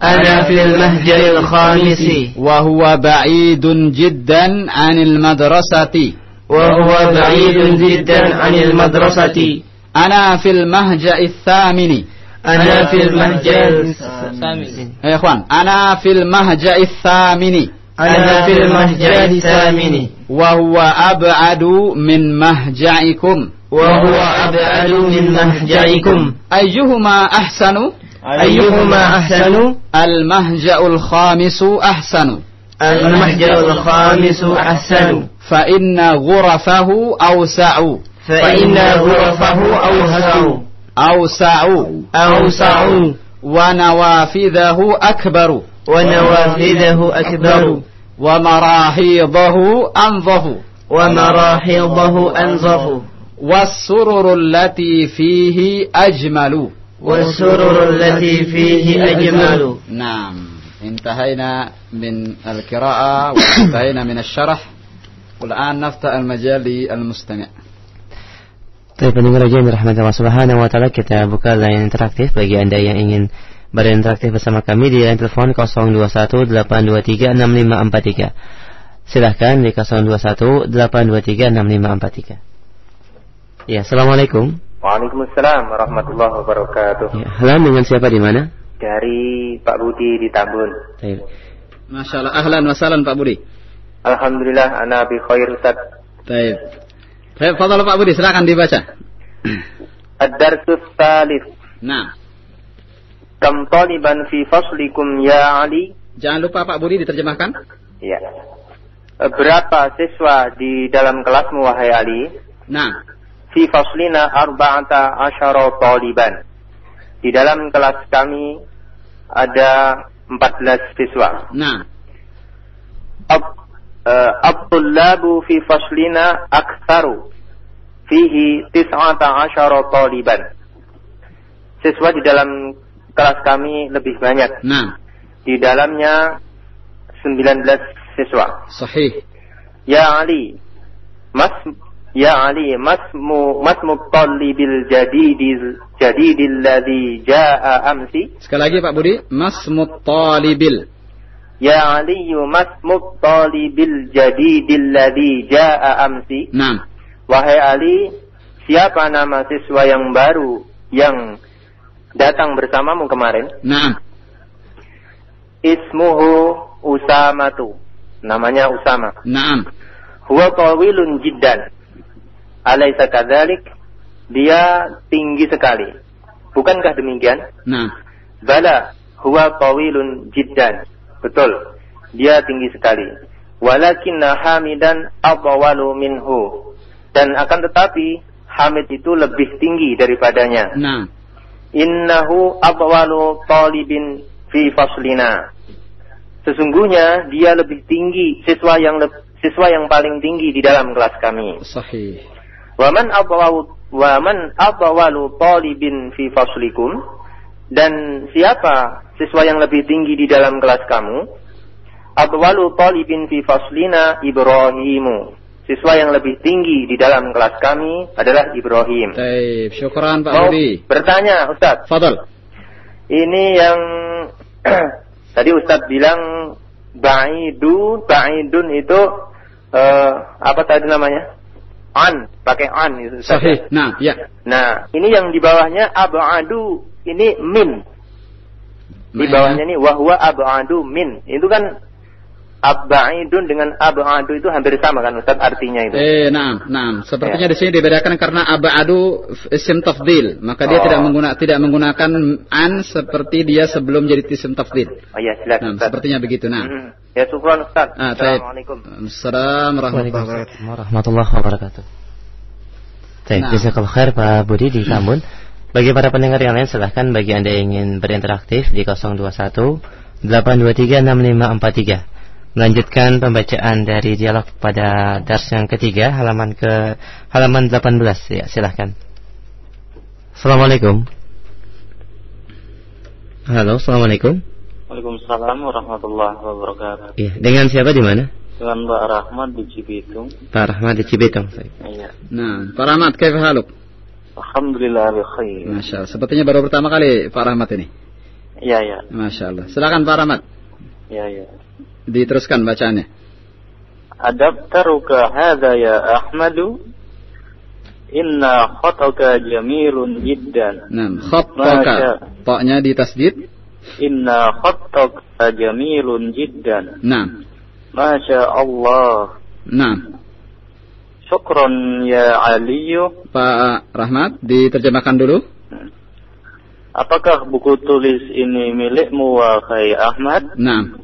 أنا في المهجع الخامس. وهو بعيد جدا عن المدرسة. وهو بعيد جدا عن المدرسة. أنا في المهجع الثامن. أنا في المهجع الثامن. يا إخوان أنا في المهجع الثامن. أنا في المهجع الثامن. وهو أبعد من مهجعكم. وهو أبعد من مهجعكم. أيهما أحسن؟ أيهما أحسن؟ المهجع الخامس أحسن. المهجع الخامس أحسن. فإن غرفه أوسع. فإن غرفه أوسع. أوسع. أوسع. ونوافذه أكبر. ونوافذه أكبر. ومراحيضه أنظف. ومراحيضه أنظف. والسرر التي فيه أجمل. والسرر التي فيه أجمل. نعم. انتهينا من القراءة وانتهينا من الشرح. والآن نفتح المجال للمستمع Baik pendengar raja yang dirahmati Allah Subhanahu wa taala kita buka layar interaktif bagi Anda yang ingin berinteraktif bersama kami di line telepon 0218236543. Silahkan di 021 823 6543. Ya, Assalamualaikum. Waalaikumsalam warahmatullahi wabarakatuh. Ya, halo dengan siapa di mana? Dari Pak Budi di Tambun. Baik. Masya Allah. Ahlan wa sahlan Pak Budi. Alhamdulillah ana bi khair Ustaz. Baik. Baik, fadal Pak Budi, silakan dibaca. Ad-darsus tsalits. Nah, Kam taliban fi faslikum ya Ali? jangan lupa Pak Budi diterjemahkan. Ya. Berapa siswa di dalam kelasmu wahai Ali? Nah, Fi faslina arba'ata asyara taliban. Di dalam kelas kami ada 14 siswa. nah, Ab- eh, Abdullabu fi faslina aktsaru. Fihi tis'ata asyara taliban. Siswa di dalam kelas kami lebih banyak. nah, Di dalamnya 19 siswa. sahih. Ya Ali, mas Ya Ali, masmu masmu talibil jadidil jadidil ladzi jaa amsi. Sekali lagi Pak Budi, Masmut Talibil. Ya Ali, masmu talibil jadidil ladzi jaa amsi. Nah, Wahai Ali, siapa nama siswa yang baru yang datang bersamamu kemarin? nah, Ismuhu Usamatu. Namanya Usama. nah, Huwa tawilun jiddan. Alaysa kadzalik? Dia tinggi sekali. Bukankah demikian? nah, Bala, huwa tawilun jiddan. Betul. Dia tinggi sekali. Walakinna Hamidan adwalu minhu. Dan akan tetapi Hamid itu lebih tinggi daripadanya. nah, Innahu adwalu talibin fi faslina. Sesungguhnya dia lebih tinggi siswa yang siswa yang paling tinggi di dalam kelas kami. sahih. Waman adwalu waman adwalu talibin fi faslikum dan siapa siswa yang lebih tinggi di dalam kelas kamu? Adwalu talibin fi faslina Ibrahimu. Siswa yang lebih tinggi di dalam kelas kami adalah Ibrahim. Baik, syukran Pak Mau Budi. bertanya Ustaz, Fadal. ini yang tadi Ustadz bilang baidu, baidun itu eh, apa tadi namanya? An, pakai an itu. Ustadz, Sahih. ya. Nah, ya. Nah, ini yang di bawahnya abadu, ini min. Di Nah, bawahnya ini wahwa abadu min. Itu kan abaidun dengan abadu itu hampir sama kan Ustadz artinya itu. Eh, nah, nah. Sepertinya Ya. di sini dibedakan karena abadu isim tafdil, maka dia Oh. tidak menggunakan tidak menggunakan an seperti dia sebelum jadi isim tafdil. Oh iya, Nah, silakan Ustadz. sepertinya begitu. Nah. Mhm. Ya syukran Ustadz. Ah. Assalamualaikum. Assalamualaikum warahmatullahi wabarakatuh. Waalaikumsalam warahmatullahi wabarakatuh. Baik, Nah. jazakallah khair Pak Budi di Tambun. Bagi para pendengar yang lain silahkan bagi Anda yang ingin berinteraktif di 021 823 6543. Melanjutkan pembacaan dari dialog pada dars yang ketiga halaman ke halaman 18 ya silahkan. Assalamualaikum. Halo, assalamualaikum. Waalaikumsalam warahmatullahi wabarakatuh. Iya, dengan siapa di mana? Dengan Mbak Rahmat di Cibitung. Pak Rahmat di Cibitung. Iya. Nah, Pak Rahmat, kaifa haluk? Alhamdulillah bi khair. Masya Allah. Sepertinya baru pertama kali Pak Rahmat ini. Iya, iya. Masya Allah. Silakan Pak Rahmat. Iya, iya. Diteruskan bacaannya. Adabtaruka hadha ya Ahmadu. Inna khataka jamilun jiddan. Nah, khattaka. Toknya di tasdid. Inna khataka jamilun jiddan. Nah, Masya Allah. nah. Syukron ya Aliyu. Pak Rahmat, diterjemahkan dulu. Apakah buku tulis ini milikmu wahai Ahmad? Nah,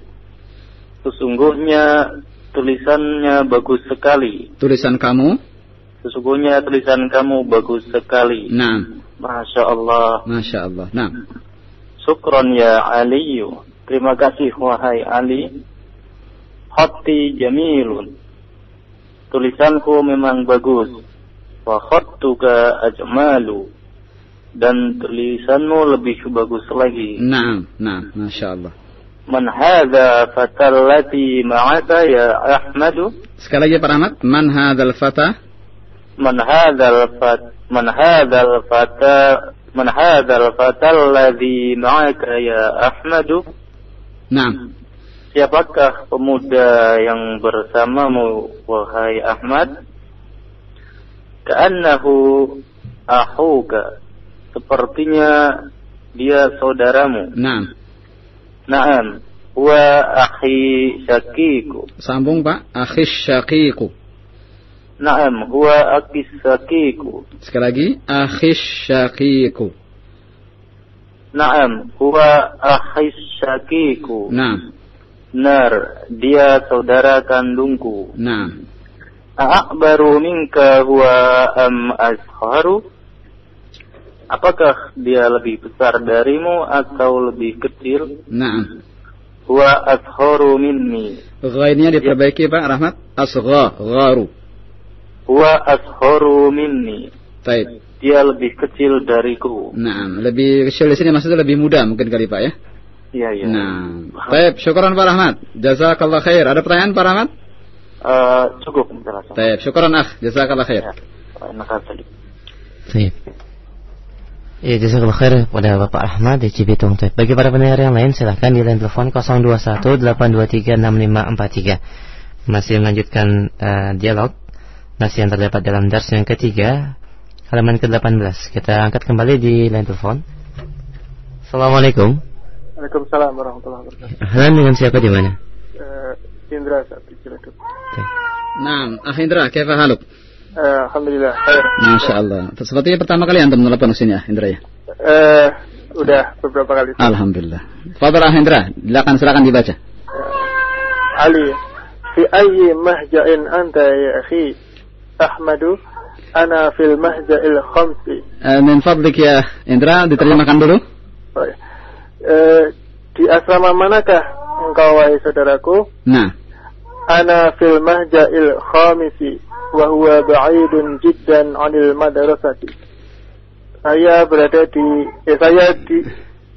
Sesungguhnya tulisannya bagus sekali. tulisan kamu. Sesungguhnya tulisan kamu bagus sekali. Nah, Masya Allah. Masya Allah. Nah, Syukron ya Aliyu. Terima kasih wahai Ali. Hati jamilun. Tulisanku memang bagus. Wa khattuka ajmalu. Dan tulisanmu lebih bagus lagi. nah, nah, Masya Allah. Man hadha fatallati ma'aka ya Ahmadu. Sekali lagi Pak Rahmat. Man hadzal fata? Man hadzal fat man hadzal fata man hadzal fata alladhi ma'aka ya Ahmadu. Nah, siapakah pemuda yang bersamamu wahai Ahmad? Ka'annahu ahuka. Sepertinya dia saudaramu. Naam. Naam. Wa akhi syakiku. Sambung Pak. Akhish syaqiqu. Naam. Huwa akhi syakiku. Sekali lagi. Akhish syaqiqu. Naam. Huwa akhi syakiku. Naam. Nar. Dia saudara kandungku. Naam. A'akbaru minka huwa am azharu? Apakah dia lebih besar darimu atau lebih kecil? Naam. Huwa azharu minni. Ghainnya diperbaiki Pak Rahmat. Asgha. Gharu. Huwa azharu minni. Taib. Dia lebih kecil dariku. Naam. Lebih kecil di sini maksudnya lebih muda mungkin kali Pak ya. Iya, iya. Naam. Taib. Syukran Pak Rahmat. Jazakallah khair. Ada pertanyaan Pak Rahmat? Eh, cukup penjelasan. Taib. Syukran akh. Jazakallah khair. Ya. Baik. Ya, jazakallah khair pada Bapak Ahmad di Cibitung. Taib. Bagi para pendengar yang lain silahkan di line telepon 0218236543. Masih melanjutkan eh, dialog masih yang terdapat dalam dars yang ketiga halaman ke-18. Kita angkat kembali di line telepon. Assalamualaikum. Waalaikumsalam warahmatullahi wabarakatuh. Ahlan dengan siapa di mana? Eh, Indra Ciledug. Taib. Naam. Akh Indra, kaifa haluk? Eh, Alhamdulillah. Khair. Masya Allah. Sepertinya pertama kali antum menelepon sini ya, Indra ya. Eh, udah beberapa kali. Alhamdulillah. Ah Indra, silakan silakan dibaca. Ali, fi ayyi mahja'in anta ya akhi? Ahmadu, ana fil mahja'il khamsi. Eh, min fadlik ya Indra, diterimakan dulu. Oh, ya. Eh, di asrama manakah engkau wahai saudaraku? Nah, Ana fil mahja'il khamisi wa huwa ba'idun jiddan 'anil madrasati. Saya berada di eh, saya di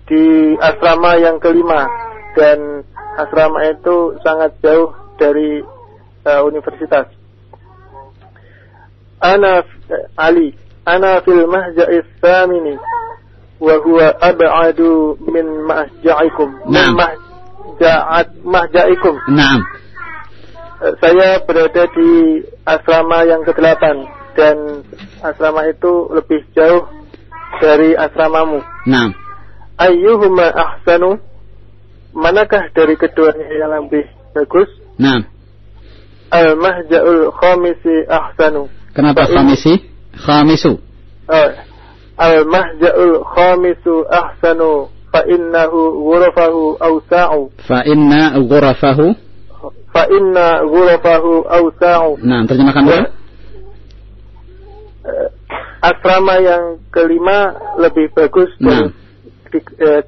di asrama yang kelima dan asrama itu sangat jauh dari eh, universitas. Ana eh, Ali, ana fil mahja'is thamini wa huwa ab'adu min mahja'ikum. Min Naam. mahja'at mahja'ikum. naam. Eh, saya berada di asrama yang ke-8 dan asrama itu lebih jauh dari asramamu. Naam. Ayyuhuma ahsanu? Manakah dari keduanya yang lebih bagus? Naam. Al-mahja'ul khamisi ahsanu. Kenapa khamisi? Khamisu. Eh, Al-mahja'ul khamisu ahsanu fa innahu ghurafahu awsa'u. Fa inna ghurafahu. Fa inna ghurafahu awsa'u. Nah, terjemahkan dulu. Eh, asrama yang kelima lebih bagus Nah. di- eh,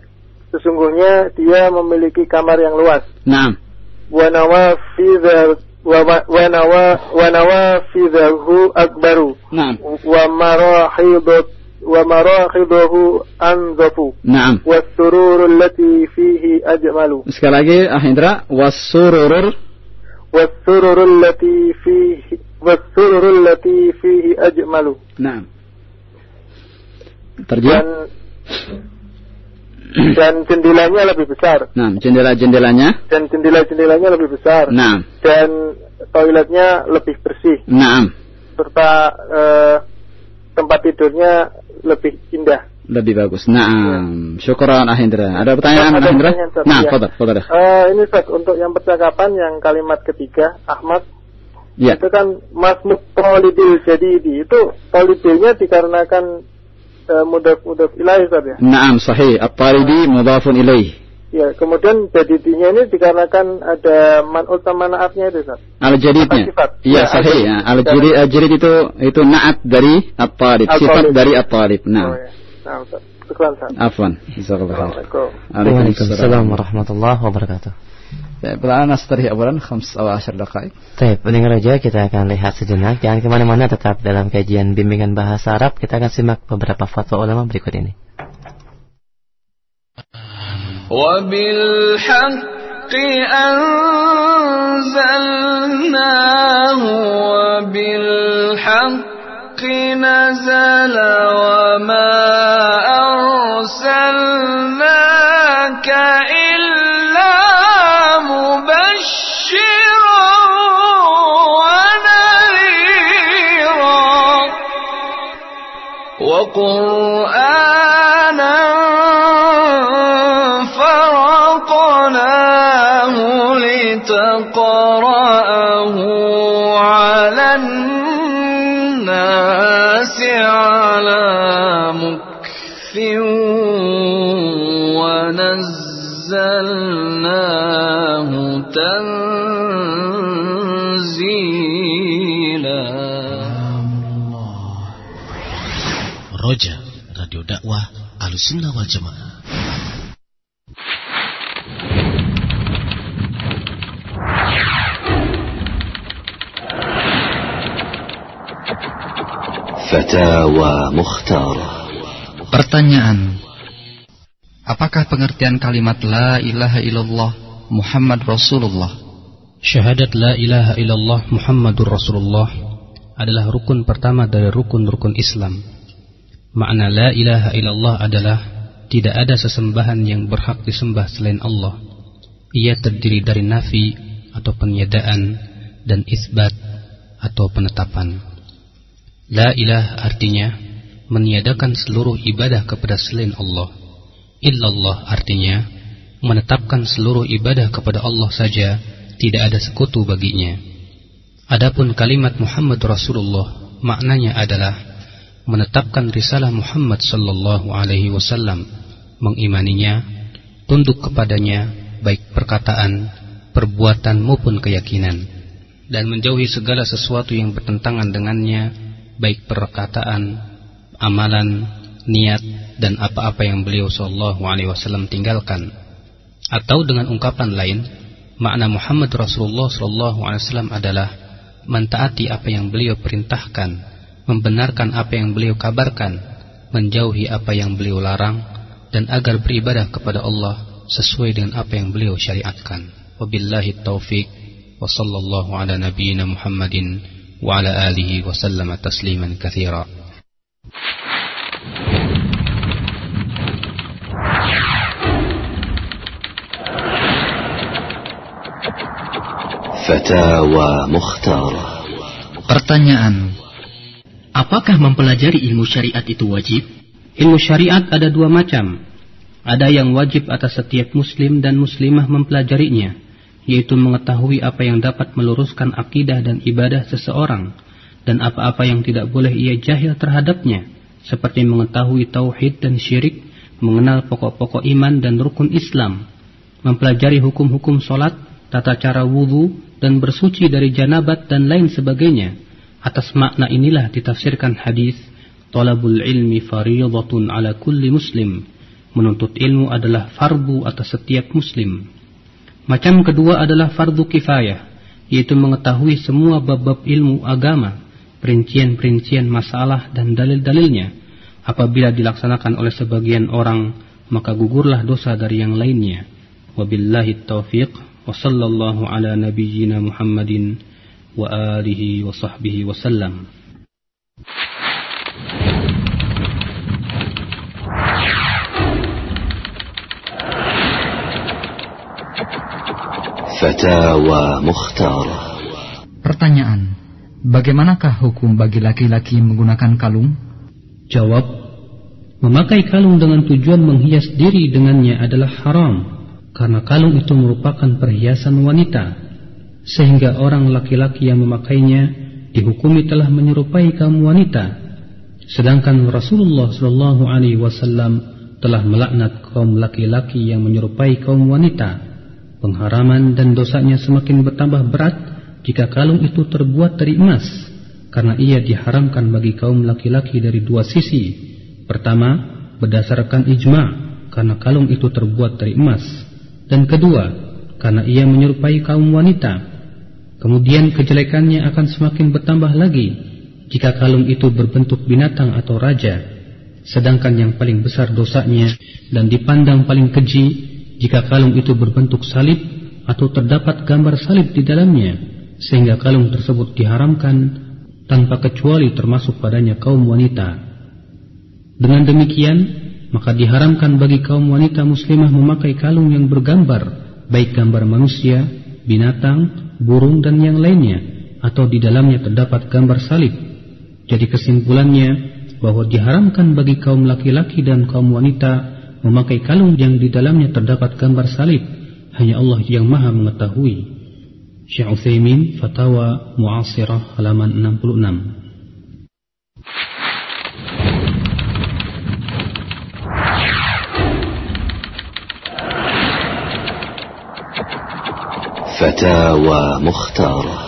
sesungguhnya dia memiliki kamar yang luas. Naam. Wa nawafidha wa wa- wa nawa- wa nawafidhahu akbaru Naam. wa marahidat anzafu Naam. wa surur allati fihi ajmalu Sekali lagi, Ah Indra, allati fihi wa surur allati fihi ajmalu Naam. dan Terjemah. dan jendelanya lebih besar Naam, jendela-jendelanya. dan jendela-jendelanya lebih besar Naam. dan toiletnya lebih bersih Naam. serta eh, tempat tidurnya lebih indah. Lebih bagus. Naam. Syukran Ah Indra. Ada pertanyaan Ah Indra? pertanyaan, Ustaz. Nah, Ya. fadal, fadal. Eh, ini Ustaz, untuk yang percakapan yang kalimat ketiga Ahmad Ya. itu kan masmuk tolidil jadi itu tolidilnya dikarenakan eh, mudaf mudaf ilahi Ustaz ya. Naam, sahih. At-Taribi mudhafun ilaih. Ya, kemudian jadidinya ini dikarenakan ada man'ut sama naatnya itu Ustaz. Al-jadidnya. Apa sifat? Iya, Ya, sahih. al-jadid. Ya. Al-jadid al-jadid itu itu naat dari at-talib, sifat At-talib. dari at-talib. Oh, Nah. ya. Nah, Ustaz. Syukran, Ustaz. Afwan. Jazakallah khair. Assalamualaikum. Waalaikumsalam warahmatullahi wabarakatuh. طيب الآن نستريح أولا خمس أو عشر دقائق Baik, pendengar raja kita akan lihat sejenak. Jangan kemana-mana tetap dalam kajian bimbingan bahasa Arab. Kita akan simak beberapa fatwa ulama berikut ini. وبالحق أنزلناه وبالحق نزل وما الناس على مكف ونزلناه تنزيلا. رجاء راديو دعوة على السنة والجماعة. Pertanyaan. Apakah pengertian kalimat La ilaha illallah Muhammad Rasulullah? Syahadat La ilaha illallah Muhammadur Rasulullah adalah rukun pertama dari rukun-rukun Islam. Makna La ilaha illallah adalah Tidak ada sesembahan yang berhak disembah selain Allah. Ia terdiri dari nafi atau penyedaan dan isbat atau penetapan. La ilah artinya meniadakan seluruh ibadah kepada selain Allah. Illallah artinya menetapkan seluruh ibadah kepada Allah saja, tidak ada sekutu baginya. Adapun kalimat Muhammad Rasulullah maknanya adalah menetapkan risalah Muhammad sallallahu alaihi wasallam, mengimaninya, tunduk kepadanya baik perkataan, perbuatan maupun keyakinan dan menjauhi segala sesuatu yang bertentangan dengannya baik perkataan, amalan, niat dan apa-apa yang beliau sallallahu alaihi wasallam tinggalkan. Atau dengan ungkapan lain, makna Muhammad Rasulullah sallallahu alaihi wasallam adalah mentaati apa yang beliau perintahkan, membenarkan apa yang beliau kabarkan, menjauhi apa yang beliau larang dan agar beribadah kepada Allah sesuai dengan apa yang beliau syariatkan. Wabillahi taufik wa sallallahu ala nabiyyina Muhammadin wa ala alihi wa sallama tasliman katsira. فتاوى مختارة Pertanyaan Apakah mempelajari ilmu syariat itu wajib? Ilmu syariat ada dua macam. Ada yang wajib atas setiap muslim dan muslimah mempelajarinya, yaitu mengetahui apa yang dapat meluruskan akidah dan ibadah seseorang, dan apa-apa yang tidak boleh ia jahil terhadapnya, seperti mengetahui tauhid dan syirik, mengenal pokok-pokok iman dan rukun Islam, mempelajari hukum-hukum solat, tata cara wudhu, dan bersuci dari janabat dan lain sebagainya. Atas makna inilah ditafsirkan hadis Talabul ilmi fariyadatun ala kulli muslim. Menuntut ilmu adalah fardu atas setiap muslim. Macam kedua adalah fardu kifayah, yaitu mengetahui semua bab-bab ilmu agama, perincian-perincian masalah dan dalil-dalilnya. Apabila dilaksanakan oleh sebagian orang, maka gugurlah dosa dari yang lainnya. Wabillahi taufiq wa sallallahu ala nabiyyina Muhammadin wa alihi wa sahbihi wa sallam. Fatawa Mukhtar. Pertanyaan, bagaimanakah hukum bagi laki-laki menggunakan kalung? Jawab, memakai kalung dengan tujuan menghias diri dengannya adalah haram, karena kalung itu merupakan perhiasan wanita, sehingga orang laki-laki yang memakainya dihukumi telah menyerupai kaum wanita. Sedangkan Rasulullah Shallallahu Alaihi Wasallam telah melaknat kaum laki-laki yang menyerupai kaum wanita. Pengharaman dan dosanya semakin bertambah berat jika kalung itu terbuat dari emas, karena ia diharamkan bagi kaum laki-laki dari dua sisi. Pertama, berdasarkan ijma, karena kalung itu terbuat dari emas, dan kedua, karena ia menyerupai kaum wanita. Kemudian kejelekannya akan semakin bertambah lagi jika kalung itu berbentuk binatang atau raja. Sedangkan yang paling besar dosanya dan dipandang paling keji jika kalung itu berbentuk salib atau terdapat gambar salib di dalamnya sehingga kalung tersebut diharamkan tanpa kecuali termasuk padanya kaum wanita. Dengan demikian, maka diharamkan bagi kaum wanita muslimah memakai kalung yang bergambar, baik gambar manusia, binatang, burung dan yang lainnya, atau di dalamnya terdapat gambar salib. Jadi kesimpulannya bahwa diharamkan bagi kaum laki-laki dan kaum wanita memakai kalung yang di dalamnya terdapat gambar salib. Hanya Allah yang maha mengetahui. Syekh Uthaymin, Fatawa Mu'asirah, halaman 66. فتاوى مختارة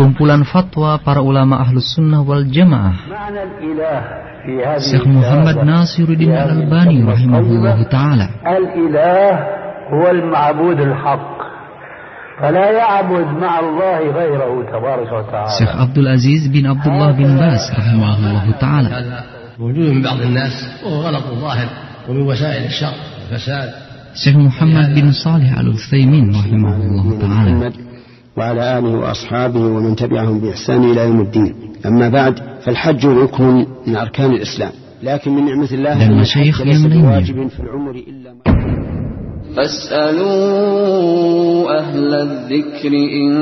Kumpulan fatwa para ulama ahlus sunnah wal jamaah. Syekh Muhammad Nasiruddin Al-Albani rahimahullah ta'ala. Al-ilah huwal ma'budul haq فلا يعبد مع الله غيره تبارك وتعالى شيخ عبد العزيز بن عبد الله بن باز رحمه الله تعالى هذا موجود من بعض الناس وهو غلط ظاهر ومن وسائل الشر والفساد. شيخ محمد بن صالح العثيمين رحمه الله تعالى وعلى آله وأصحابه ومن تبعهم بإحسان إلى يوم الدين. أما بعد فالحج ركن من أركان الإسلام. لكن من نعمة الله lainnya. بواجب في العمر إلا فاسألوا أهل الذكر إن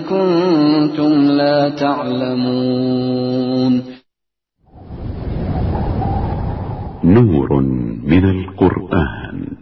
كنتم لا تعلمون. نور من القرآن.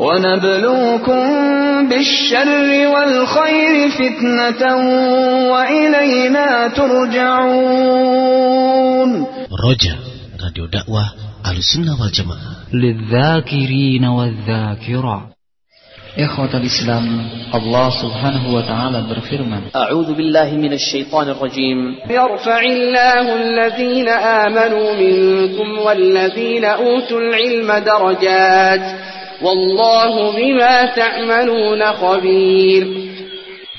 ونبلوكم بالشر والخير فتنة وإلينا ترجعون. رجع راديو دعوة على السنة والجماعة. للذاكرين والذاكرة إخوة الإسلام الله سبحانه وتعالى برفرمن أعوذ بالله من الشيطان الرجيم. يرفع الله الذين آمنوا منكم والذين أوتوا العلم درجات. والله بما تعملون خبير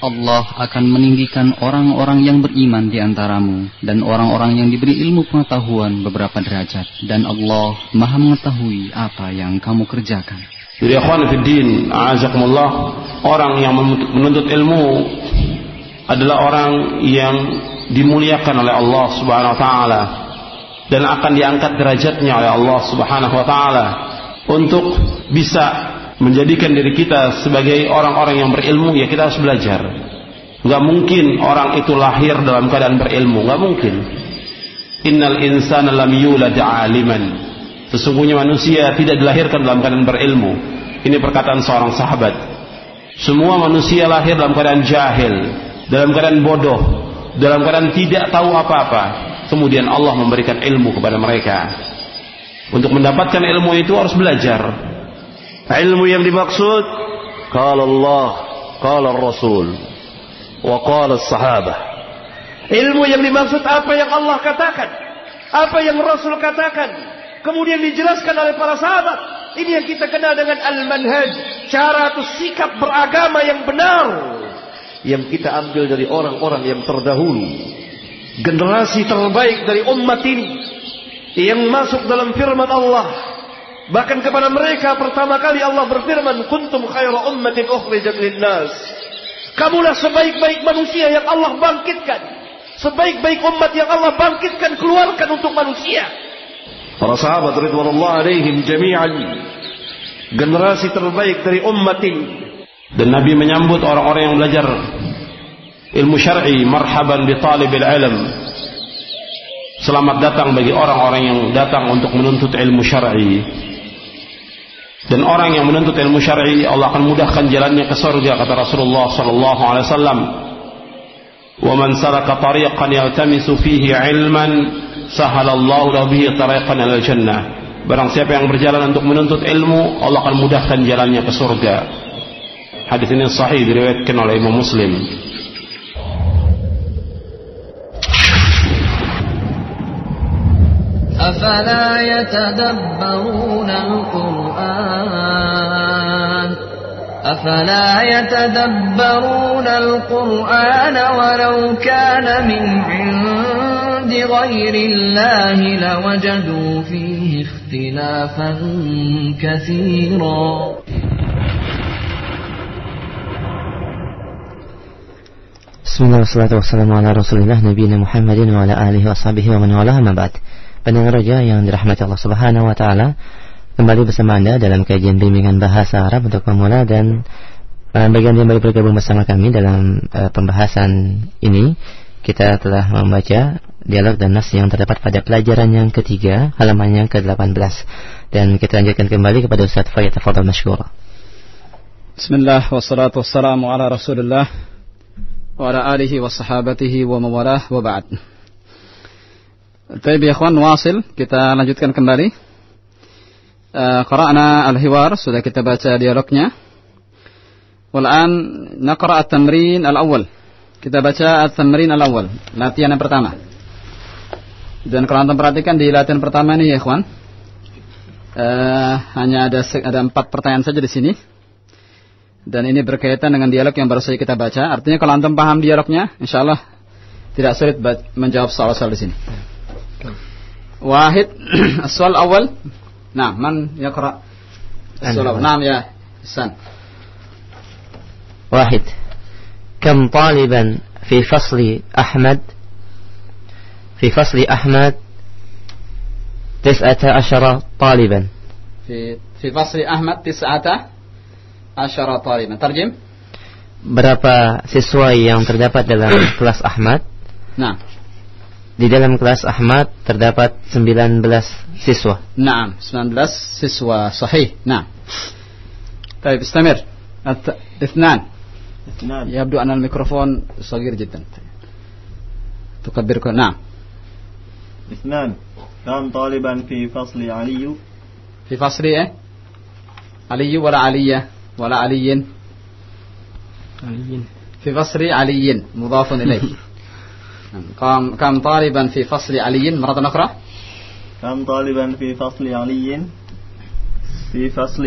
Allah akan meninggikan orang-orang yang beriman di antaramu dan orang-orang yang diberi ilmu pengetahuan beberapa derajat. Dan Allah Maha mengetahui apa yang kamu kerjakan. Ya Jadi akhwan fiddin, azakumullah, orang yang menuntut ilmu adalah orang yang dimuliakan oleh Allah Subhanahu wa taala dan akan diangkat derajatnya oleh Allah Subhanahu wa taala untuk bisa menjadikan diri kita sebagai orang-orang yang berilmu ya kita harus belajar. Gak mungkin orang itu lahir dalam keadaan berilmu, gak mungkin. Innal insana lam yulad aliman. Sesungguhnya manusia tidak dilahirkan dalam keadaan berilmu. Ini perkataan seorang sahabat. Semua manusia lahir dalam keadaan jahil, dalam keadaan bodoh, dalam keadaan tidak tahu apa-apa. Kemudian Allah memberikan ilmu kepada mereka. Untuk mendapatkan ilmu itu harus belajar. Ilmu yang dimaksud Qala Allah Qala Rasul Wa qala sahabah. Ilmu yang dimaksud apa yang Allah katakan Apa yang Rasul katakan Kemudian dijelaskan oleh para sahabat. Ini yang kita kenal dengan Al-Manhaj Cara atau sikap beragama yang benar Yang kita ambil dari orang-orang yang terdahulu Generasi terbaik dari umat ini Yang masuk dalam firman Allah Bahkan kepada mereka pertama kali Allah berfirman, "Kuntum khaira ummatin ukhrijat lin-nas." Kamulah sebaik-baik manusia yang Allah bangkitkan. Sebaik-baik umat yang Allah bangkitkan keluarkan untuk manusia. Para sahabat ridwanullah alaihim jami'an generasi terbaik dari umat ini dan Nabi menyambut orang-orang yang belajar ilmu syar'i marhaban bi talibil ilm selamat datang bagi orang-orang yang datang untuk menuntut ilmu syar'i. Dan orang yang menuntut ilmu syar'i Allah akan mudahkan jalannya ke surga kata Rasulullah sallallahu alaihi wasallam. Wa man salaka tariqan yaltamisu fihi ilman sahalallahu lahu bihi tariqan ilal jannah barang siapa yang berjalan untuk menuntut ilmu Allah akan mudahkan jalannya ke surga. Hadis ini sahih diriwayatkan oleh Imam Muslim أفلا يتدبرون القرآن؟ أفلا يتدبرون القرآن ولو كان من عند غير الله لوجدوا فيه اختلافا كثيرا. بسم الله والصلاة والسلام على رسول الله نبينا محمد وعلى آله وصحبه ومن والاه ما بعد. Pendengar raja yang dirahmati Allah Subhanahu wa taala, kembali bersama Anda dalam kajian bimbingan bahasa Arab untuk pemula dan eh, uh, bagi yang baru bergabung bersama kami dalam uh, pembahasan ini, kita telah membaca dialog dan nas yang terdapat pada pelajaran yang ketiga, halaman yang ke-18. Dan kita lanjutkan kembali kepada Ustaz Fayyad Fadl Mashkura. Bismillah wassalatu wassalamu ala rasulullah, wa ala alihi wa sahabatihi wa mawalah wa ba'd ya ikhwan wasil kita lanjutkan kembali. Uh, Qara'na al-hiwar sudah kita baca dialognya. Wal'an naqra' at-tamrin al-awwal. Kita baca at-tamrin al-awwal latihan yang pertama. Dan kalau anda perhatikan di latihan pertama ini ya ikhwan uh, hanya ada ada empat pertanyaan saja di sini. Dan ini berkaitan dengan dialog yang baru saja kita baca. Artinya kalau antum paham dialognya, insya Allah tidak sulit menjawab soal-soal di sini. Wahid, soal awal. Nah, man yaqra? Soal awal. Naam ya, San. واحد كم طالبا في فصل أحمد في فصل أحمد تسعة عشر طالبا في في فصل أحمد تسعة asyara taliban. Tarjim? Berapa siswa yang terdapat dalam kelas Ahmad? Nah. Di dalam kelas Ahmad terdapat 19 siswa. Naam, 19 siswa sahih. Nah. طيب استمر اثنان اثنان يبدو أن الميكروفون صغير جدا تكبركم نعم اثنان كم طالبا في فصل علي في فصل ايه علي ولا علية ولا علي علي في فصل علي مضاف إليه كم كم طالبا في فصل علي مرة أخرى كم طالبا في فصل علي في فصل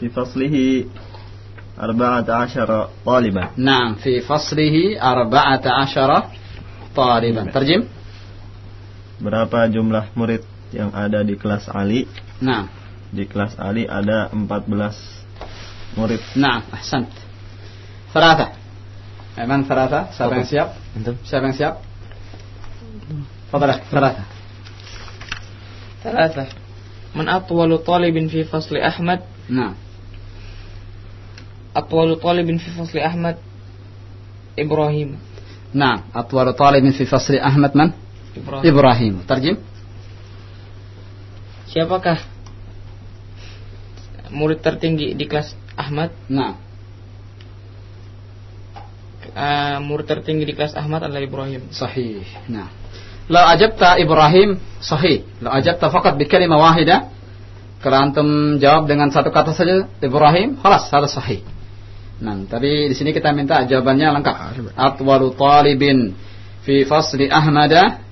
في فصله أربعة عشر طالبا نعم في فصله أربعة عشر طالبا ترجم Berapa jumlah murid yang ada di kelas Ali? Nah. Di kelas Ali ada 14 murid. Nah, ahsan. Thalatha. Memang serasa siapa yang siap? Siapa yang siap? Fadalah, serasa. Serasa. Man atwalu talibin fi fasli Ahmad? Nah. Atwalu talibin fi fasli Ahmad Ibrahim. Nah, atwalu talibin fi fasli Ahmad man? Ibrahim. Ibrahim. Tarjim? Siapakah murid tertinggi di kelas Ahmad? Nah. Uh, murid tertinggi di kelas Ahmad adalah Ibrahim. Sahih. Nah. Lau ajabta Ibrahim sahih. Lau ajabta faqat bi kalimah wahida. Kalau antum jawab dengan satu kata saja Ibrahim, halas harus sahih. Nah, tapi di sini kita minta jawabannya lengkap. Atwalu talibin fi fasli Ahmada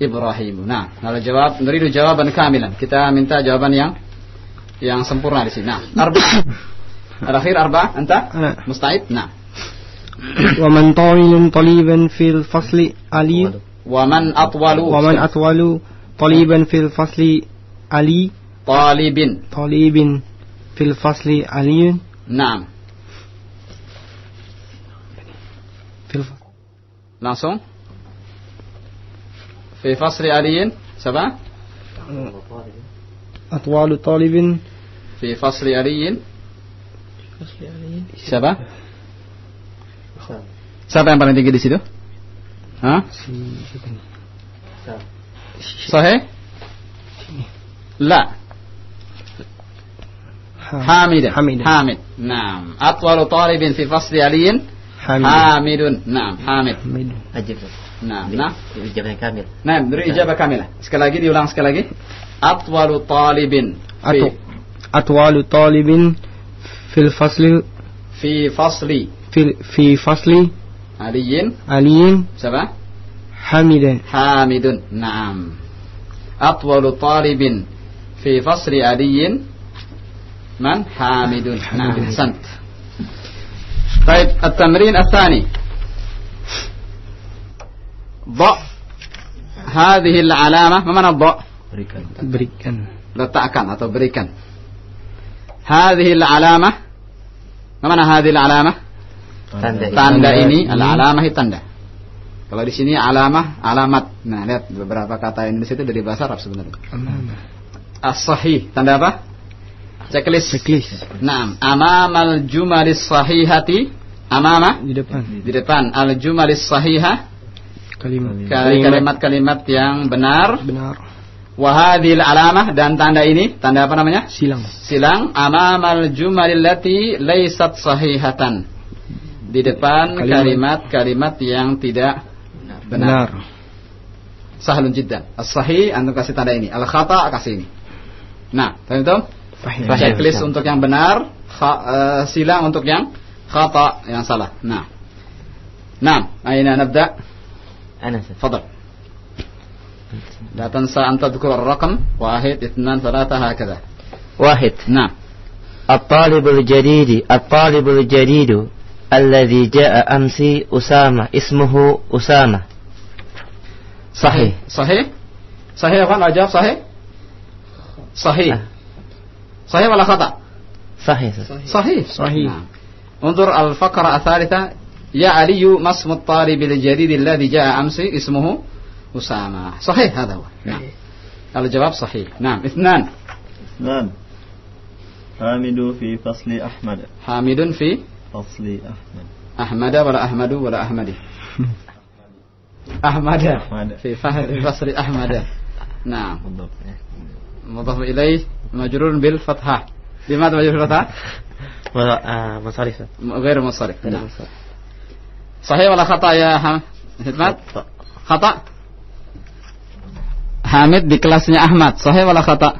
Ibrahim. Nah, kalau jawab nuridu jawaban kamilan. Kita minta jawaban yang yang sempurna di sini. Nah, arba. Al-akhir arba, anta? Musta'id? Nah. ومن طويل طليبا في الفصل علي. ومن أطول ومن أطول طليبا في الفصل علي. طالب. طالب في الفصل علي. نعم. في الفصل. langsung في فصل علي سبعة أطوال طالب في فصل علي siapa Siapa yang paling tinggi di situ? Hah? Sohe? La. Hamid. Hamid. Hamid. Naam. Atwalu talibin fi fasli aliyin. Hamid. Hamidun. Naam. Hamid. Hamid. Ajib. Naam. Nah. Ijabah kamil. Naam. Dari ijabah kamilah. Sekali lagi diulang sekali lagi. Atwalu talibin. Atu. Atwalu talibin fil fasli. Fi fasli. Fi, fi fasli علي علي siapa حامد حامد. نعم. أطول طالب في فصل علي من؟ حامد. نعم أحسنت. طيب التمرين الثاني. ضع هذه العلامة ما معنى الضع berikan letakkan atau berikan هذه العلامة ما معنى هذه العلامة؟ Tanda. tanda ini al-alamah itu tanda. Kalau di sini alamah alamat. Nah lihat beberapa kata Indonesia itu dari bahasa Arab sebenarnya. As-sahih. Tanda apa? Checklist. Checklist. Naam, amamal jumalis sahihati. Amama? Di depan. Di depan. Al jumalis sahihah kalimat kalimat-kalimat yang benar. Benar. Wahadil alamah dan tanda ini tanda apa namanya? Silang. Silang. Amamal jumalil lati laysat sahihatan di depan kalimat-kalimat yang tidak benar, benar sahlun jiddan as-sahih antum kasih tanda ini al-khata kasih ini nah paham itu Sahih. checklist untuk yang benar kha- eh, silang untuk yang khata yang salah nah nah aina nabda أنا ست- تفضل لا تنسى أن تذكر الرقم واحد اثنان ثلاثة هكذا واحد نعم الطالب الجديد الطالب الجديد الذي جاء أمس أسامة اسمه أسامة صحيح صحيح صحيح يا اخوان الجواب صحيح صحيح آه. صحيح ولا خطأ صحيح صحيح صحيح. نعم. انظر الفقرة الثالثة يا علي ما اسم الطالب الجديد الذي جاء أمس اسمه أسامة صحيح هذا هو نعم الجواب صحيح نعم اثنان اثنان حامد في فصل أحمد حامد في فصل أحمد أحمد ولا أحمد ولا أحمدي أحمد أحمد. في فهد في فصل أحمد نعم بالضبط مضاف إليه مجرور بالفتحة لماذا مجرور بالفتحة آه، مصاريف غير منصرف نعم صحيح ولا خطأ يا حمد حكمت خطأ Hamid di kelasnya Ahmad Sahih wala khata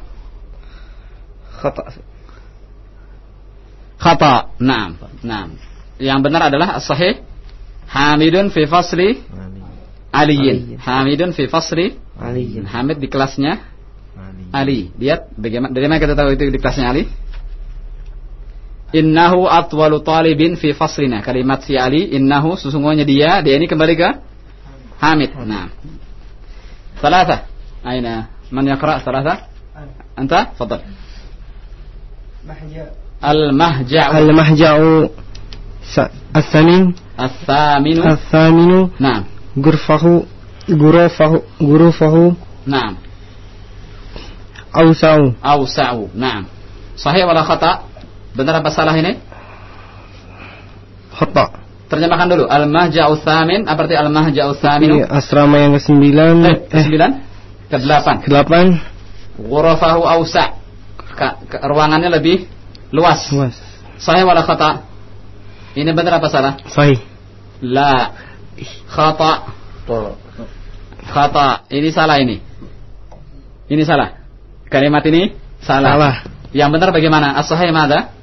khata khata. Naam. Naam. Yang benar adalah sahih Hamidun fi fasli Aliyin. Hamidun fi fasli Aliyin. Hamid di kelasnya Ali. Lihat bagaimana dari mana kita tahu itu di kelasnya Ali? Innahu atwalu talibin fi faslina. Kalimat si Ali, innahu sesungguhnya dia, dia ini kembali ke Hamid. Nah. Salasa. Aina man yaqra salasa? Anta, fadal. Al-Mahja'u. Al-Mahja'u. Al-Thamin Al-Thaminu Gurufahu Gurufahu. Naam. Naam. Sahih wala khata? Benar apa salah ini? Khata. Terjemahkan dulu. Al-Mahja'u Thamin Apa arti Al-Mahja'u Thaminu? Iya, asrama yang ke-9 Eh, ke-9? Ke-8 Ke-8 Gurufahu Awsa' ruangannya lebih luas. Luas. Sahih wala khata? Ini benar apa salah? Sahih. La. Khata. Khata. Ini salah ini. Ini salah. Kalimat ini salah. Salah. Yang benar bagaimana? As-sahih mada?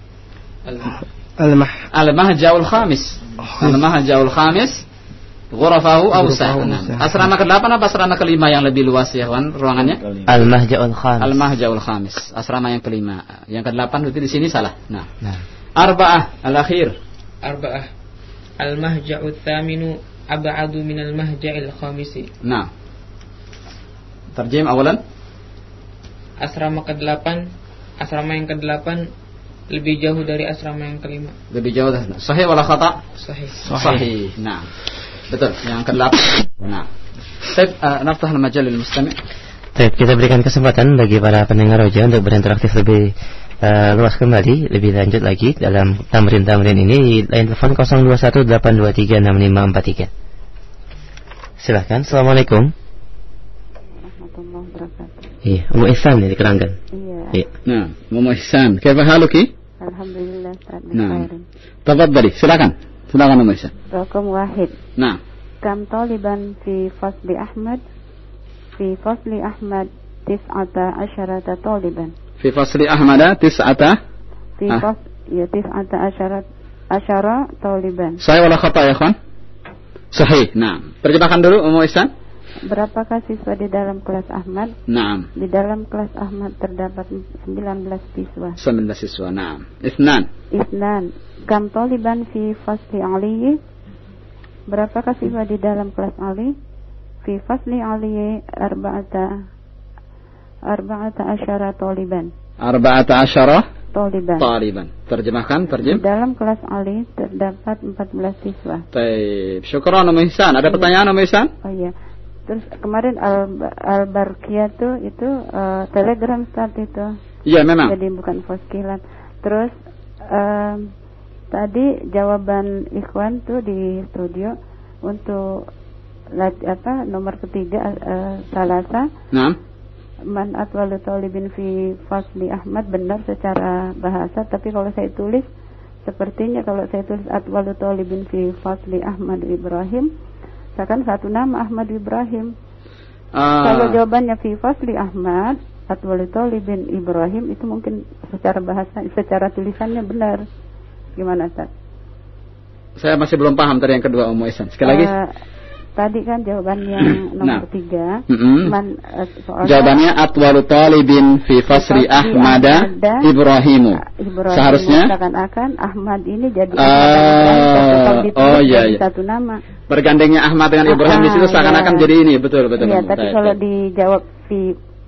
Al-mah. Al-mahja'ul khamis. Al-mahja'ul khamis Ghurafahu awsah. Asrama ke-8 apa asrama ke-5 yang lebih luas ya, Wan, ruangannya? Al-Mahja'ul Khamis. Al-Mahja'ul Khamis. Asrama yang ke-5. Yang ke-8 berarti di sini salah. Nah. nah. Arba'ah al-akhir. Arba'ah. Al-Mahja'ul Thaminu ab'adu min al-Mahja'il Khamis. Nah. Terjem awalan. Asrama ke-8 asrama yang ke-8 lebih jauh dari asrama yang kelima. Lebih jauh dah. Sahih wala khata? Sahih. Sahih. Sahih. Nah. Betul. Yang ke-8. Nah. Baik, uh, naftah al-majal lil mustami'. Baik, kita berikan kesempatan bagi para pendengar roja untuk berinteraksi lebih eh, luas kembali, lebih lanjut lagi dalam tamrin-tamrin ini di line telepon 0218236543. Silahkan. Assalamualaikum. warahmatullahi wabarakatuh. Iya, Umu Ihsan nih di Keranggan. Iya. Iya. Nah, Mumu Ihsan. Kaifa haluki? Alhamdulillah Ustaz Nah. khairin. Tafaddali. Silakan. Silakan Mumu Ihsan. Raqam wahid. Nah. Kam taliban fi fasli Ahmad? Fi fasli Ahmad tis'ata asyarata taliban. Fi fasli Ahmada tis'ata. Fi Ah. fas ya tis'ata asyarat asyara taliban. Sahih wala khata ya, kawan? Sahih. Nah. Terjemahkan dulu Ihsan. Berapakah siswa di dalam kelas Ahmad? Naam. Di dalam kelas Ahmad terdapat 19 siswa. 19 siswa. Naam. Ithnan. Isnan. Kam taliban fi fasli Ali? Berapakah siswa di dalam kelas Ali? Fi fasli Ali arba'ata arba'ata asyara taliban. Arba'ata asyara Taliban. taliban. Terjemahkan, terjem. Di dalam kelas Ali terdapat 14 siswa. Baik. Syukran Om Ihsan. Ada pertanyaan Om Ihsan? Oh iya. Terus kemarin Al Albarkia tuh itu eh, Telegram start itu. Iya, memang. Jadi bukan Foskilat. Terus em, tadi jawaban Ikhwan tuh di studio untuk apa nomor ketiga eh, Salasa. Naam. man atwalu talibin fi fasli Ahmad benar secara bahasa tapi kalau saya tulis sepertinya kalau saya tulis atwalu talibin fi fasli Ahmad Ibrahim seakan satu nama Ahmad Ibrahim. Ah, kalau jawabannya fi fasli Ahmad atwalu talibin Ibrahim itu mungkin secara bahasa secara tulisannya benar gimana Ustaz? saya masih belum paham tadi yang kedua Om Ihsan. Sekali lagi. Eh, tadi kan jawaban yang nomor Nah. tiga man, eh, soalnya Jawabannya atwalu talibin fi fasri Ahmada Ibrahimu. Ibrahim Seharusnya seakan-akan Ahmad ini jadi Ah, Ahmad ditulis oh, iya, iya. satu nama. bergandengnya Ahmad dengan Ibrahim di situ Ah, seakan-akan iya. jadi ini betul betul. Iya, tapi kalau dijawab fi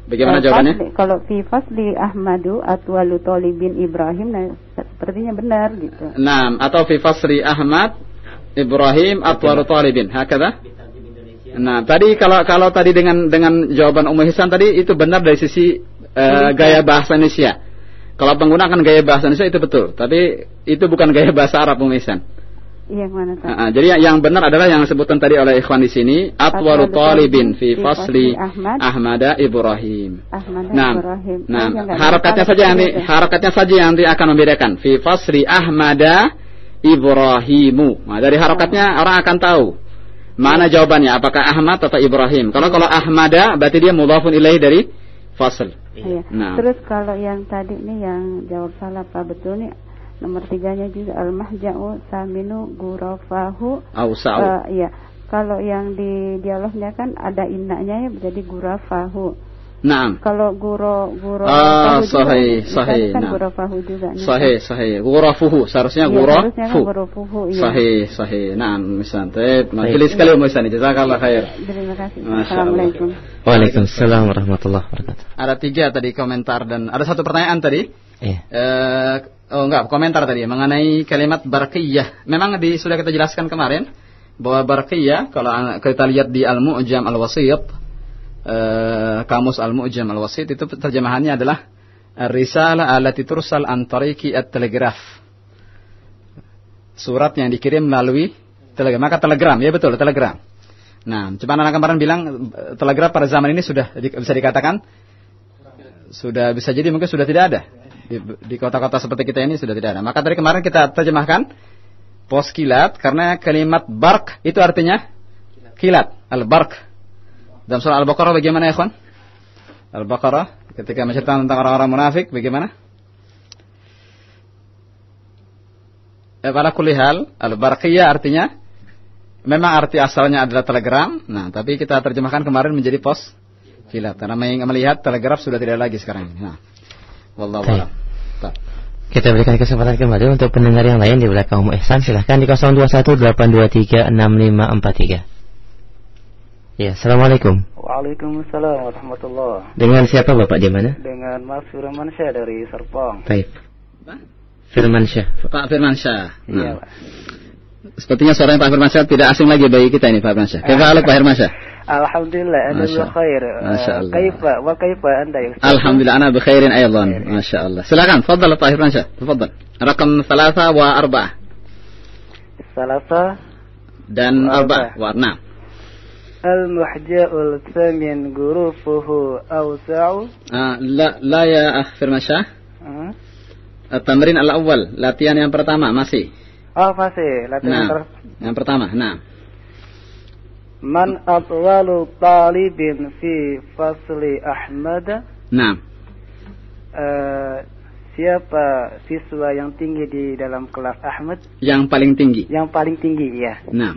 Bagaimana eh, jawabannya? kalau fi fasli Ahmadu atwalu talibin Ibrahim nah sepertinya benar gitu. Naam, atau fi fasri Ahmad Ibrahim atwalu talibin. Hakada? Nah, tadi kalau kalau tadi dengan dengan jawaban Ummu Hisan tadi itu benar dari sisi eh, gaya bahasa Indonesia. Kalau penggunaan gaya bahasa Indonesia itu betul, tapi itu bukan gaya bahasa Arab Ummu Hisan. Iya yang mana ah, jadi yang, benar adalah yang disebutkan tadi oleh ikhwan di sini atwalu talibin fi fasli fasli Ahmad. Ahmada Ibrahim. Ahmad dan Nah, Ibrahim. nah, Oh, ya, nggak harakatnya saja yang harakatnya saja yang nanti akan membedakan. Fi fasri Ahmada Ibrahimu. Nah, dari harakatnya orang akan tahu mana jawabannya apakah Ahmad atau Ibrahim. Kalau kalau Ahmada berarti dia mudhafun ilaih dari fasl. Iya. Nah. Terus kalau yang tadi nih yang jawab salah apa betul nih nomor tiganya juga al mahja'u saminu gurafahu. Ausa'u. Eh, iya. Kalau yang di dialognya kan ada innanya ya jadi gurafahu. Naam. Kalau guro guro Ah, fahu juga, sahih, sahih, kan nah. gurafahu juga. nih. Sahih, sahih. Ghurafuhu, seharusnya Iya, harusnya kan ghurafu. ghurafuhu, iya. Sahih, sahih. Naam, misal. Taib. Majelis sekali Ummu Ihsan. Jazakallah khair. Terima kasih. Assalamualaikum. Waalaikumsalam warahmatullahi wabarakatuh. Ada tiga tadi komentar dan ada satu pertanyaan tadi. Iya. Eh, oh enggak, komentar tadi mengenai kalimat barqiyah. Memang di, sudah kita jelaskan kemarin bahwa barqiyah kalau kita lihat di Al-Mu'jam Al-Wasit eh, kamus Al-Mu'jam Al-Wasit itu terjemahannya adalah risalah allati tursal an at-telegraf. Surat yang dikirim melalui telegram. Maka telegram, ya betul, telegram. Nah, cuma anak kemarin bilang telegraf pada zaman ini sudah bisa dikatakan sudah bisa jadi mungkin sudah tidak ada di, di kota-kota seperti kita ini sudah tidak ada. Maka dari kemarin kita terjemahkan pos kilat karena kalimat bark itu artinya kilat al bark. Dalam surah Al-Baqarah bagaimana ya, kawan? Al-Baqarah ketika menceritakan tentang orang-orang munafik bagaimana? Eh, pada kulihal al-barqiyah artinya memang arti asalnya adalah telegram. Nah, tapi kita terjemahkan kemarin menjadi pos kilat karena melihat telegraf sudah tidak lagi sekarang ini. Nah, wallahu Baik. a'lam. Kita berikan kesempatan kembali untuk pendengar yang lain di belakang Ummu Ihsan. Silahkan di 0218236543. Ya, Assalamualaikum. Waalaikumsalam warahmatullah. Dengan siapa Bapak di mana? Dengan Mas Firman Syah dari Serpong. Baik. Firman Syah. Pak Firman Syah. Iya, Nah. Sepertinya suaranya Pak Firman Syah tidak asing lagi bagi kita ini Pak Firman Syah. Kaifa Pak Firman Syah? Alhamdulillah, anda Masya- khair. Masya Allah. Kaifa wa kaifa anda ya Ustaz? Alhamdulillah ana bikhairin aydan. Masya Allah. Silakan, tafadhal Pak Firman Syah. Tafadhal. Rakam 3 wa 4 Salasa dan Wa 4 wa 6. al-muhja'ul thamin gurufuhu awsa'u. Ah, la la ya akh Syah. Hmm? Tamrin al-awwal, latihan yang pertama masih. Oh, masih. Latihan Nah, ter- yang pertama. Nah. Man atwalu talibin fi fasli Ahmad. Nah. Eh, siapa siswa yang tinggi di dalam kelas Ahmad? Yang paling tinggi. Yang paling tinggi, ya. Nah.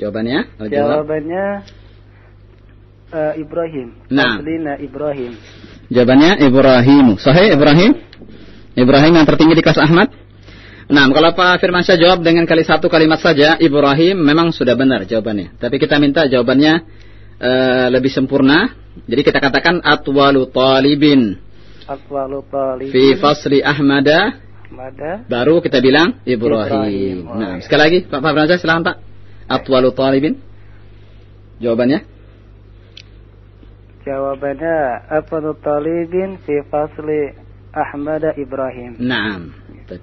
Jawabannya? Jawab. Jawabannya eh, Ibrahim. Nah. Aslina Ibrahim. Jawabannya Ibrahim. Sahih Ibrahim? Ibrahim yang tertinggi di kelas Ahmad? Nah, kalau Pak Firmansyah jawab dengan kali satu kalimat saja, Ibrahim memang sudah benar jawabannya. Tapi kita minta jawabannya eh, lebih sempurna. Jadi kita katakan atwalu talibin Atwalu talibin. fi fasli Ahmada Mada. baru kita bilang Ibrahim. Ibrahim. Nah, sekali lagi Pak Pak Firmansyah silakan Pak. Atwalu talibin. Jawabannya? Jawabannya Atwalu talibin fi fasli Ahmad Ibrahim. Naam.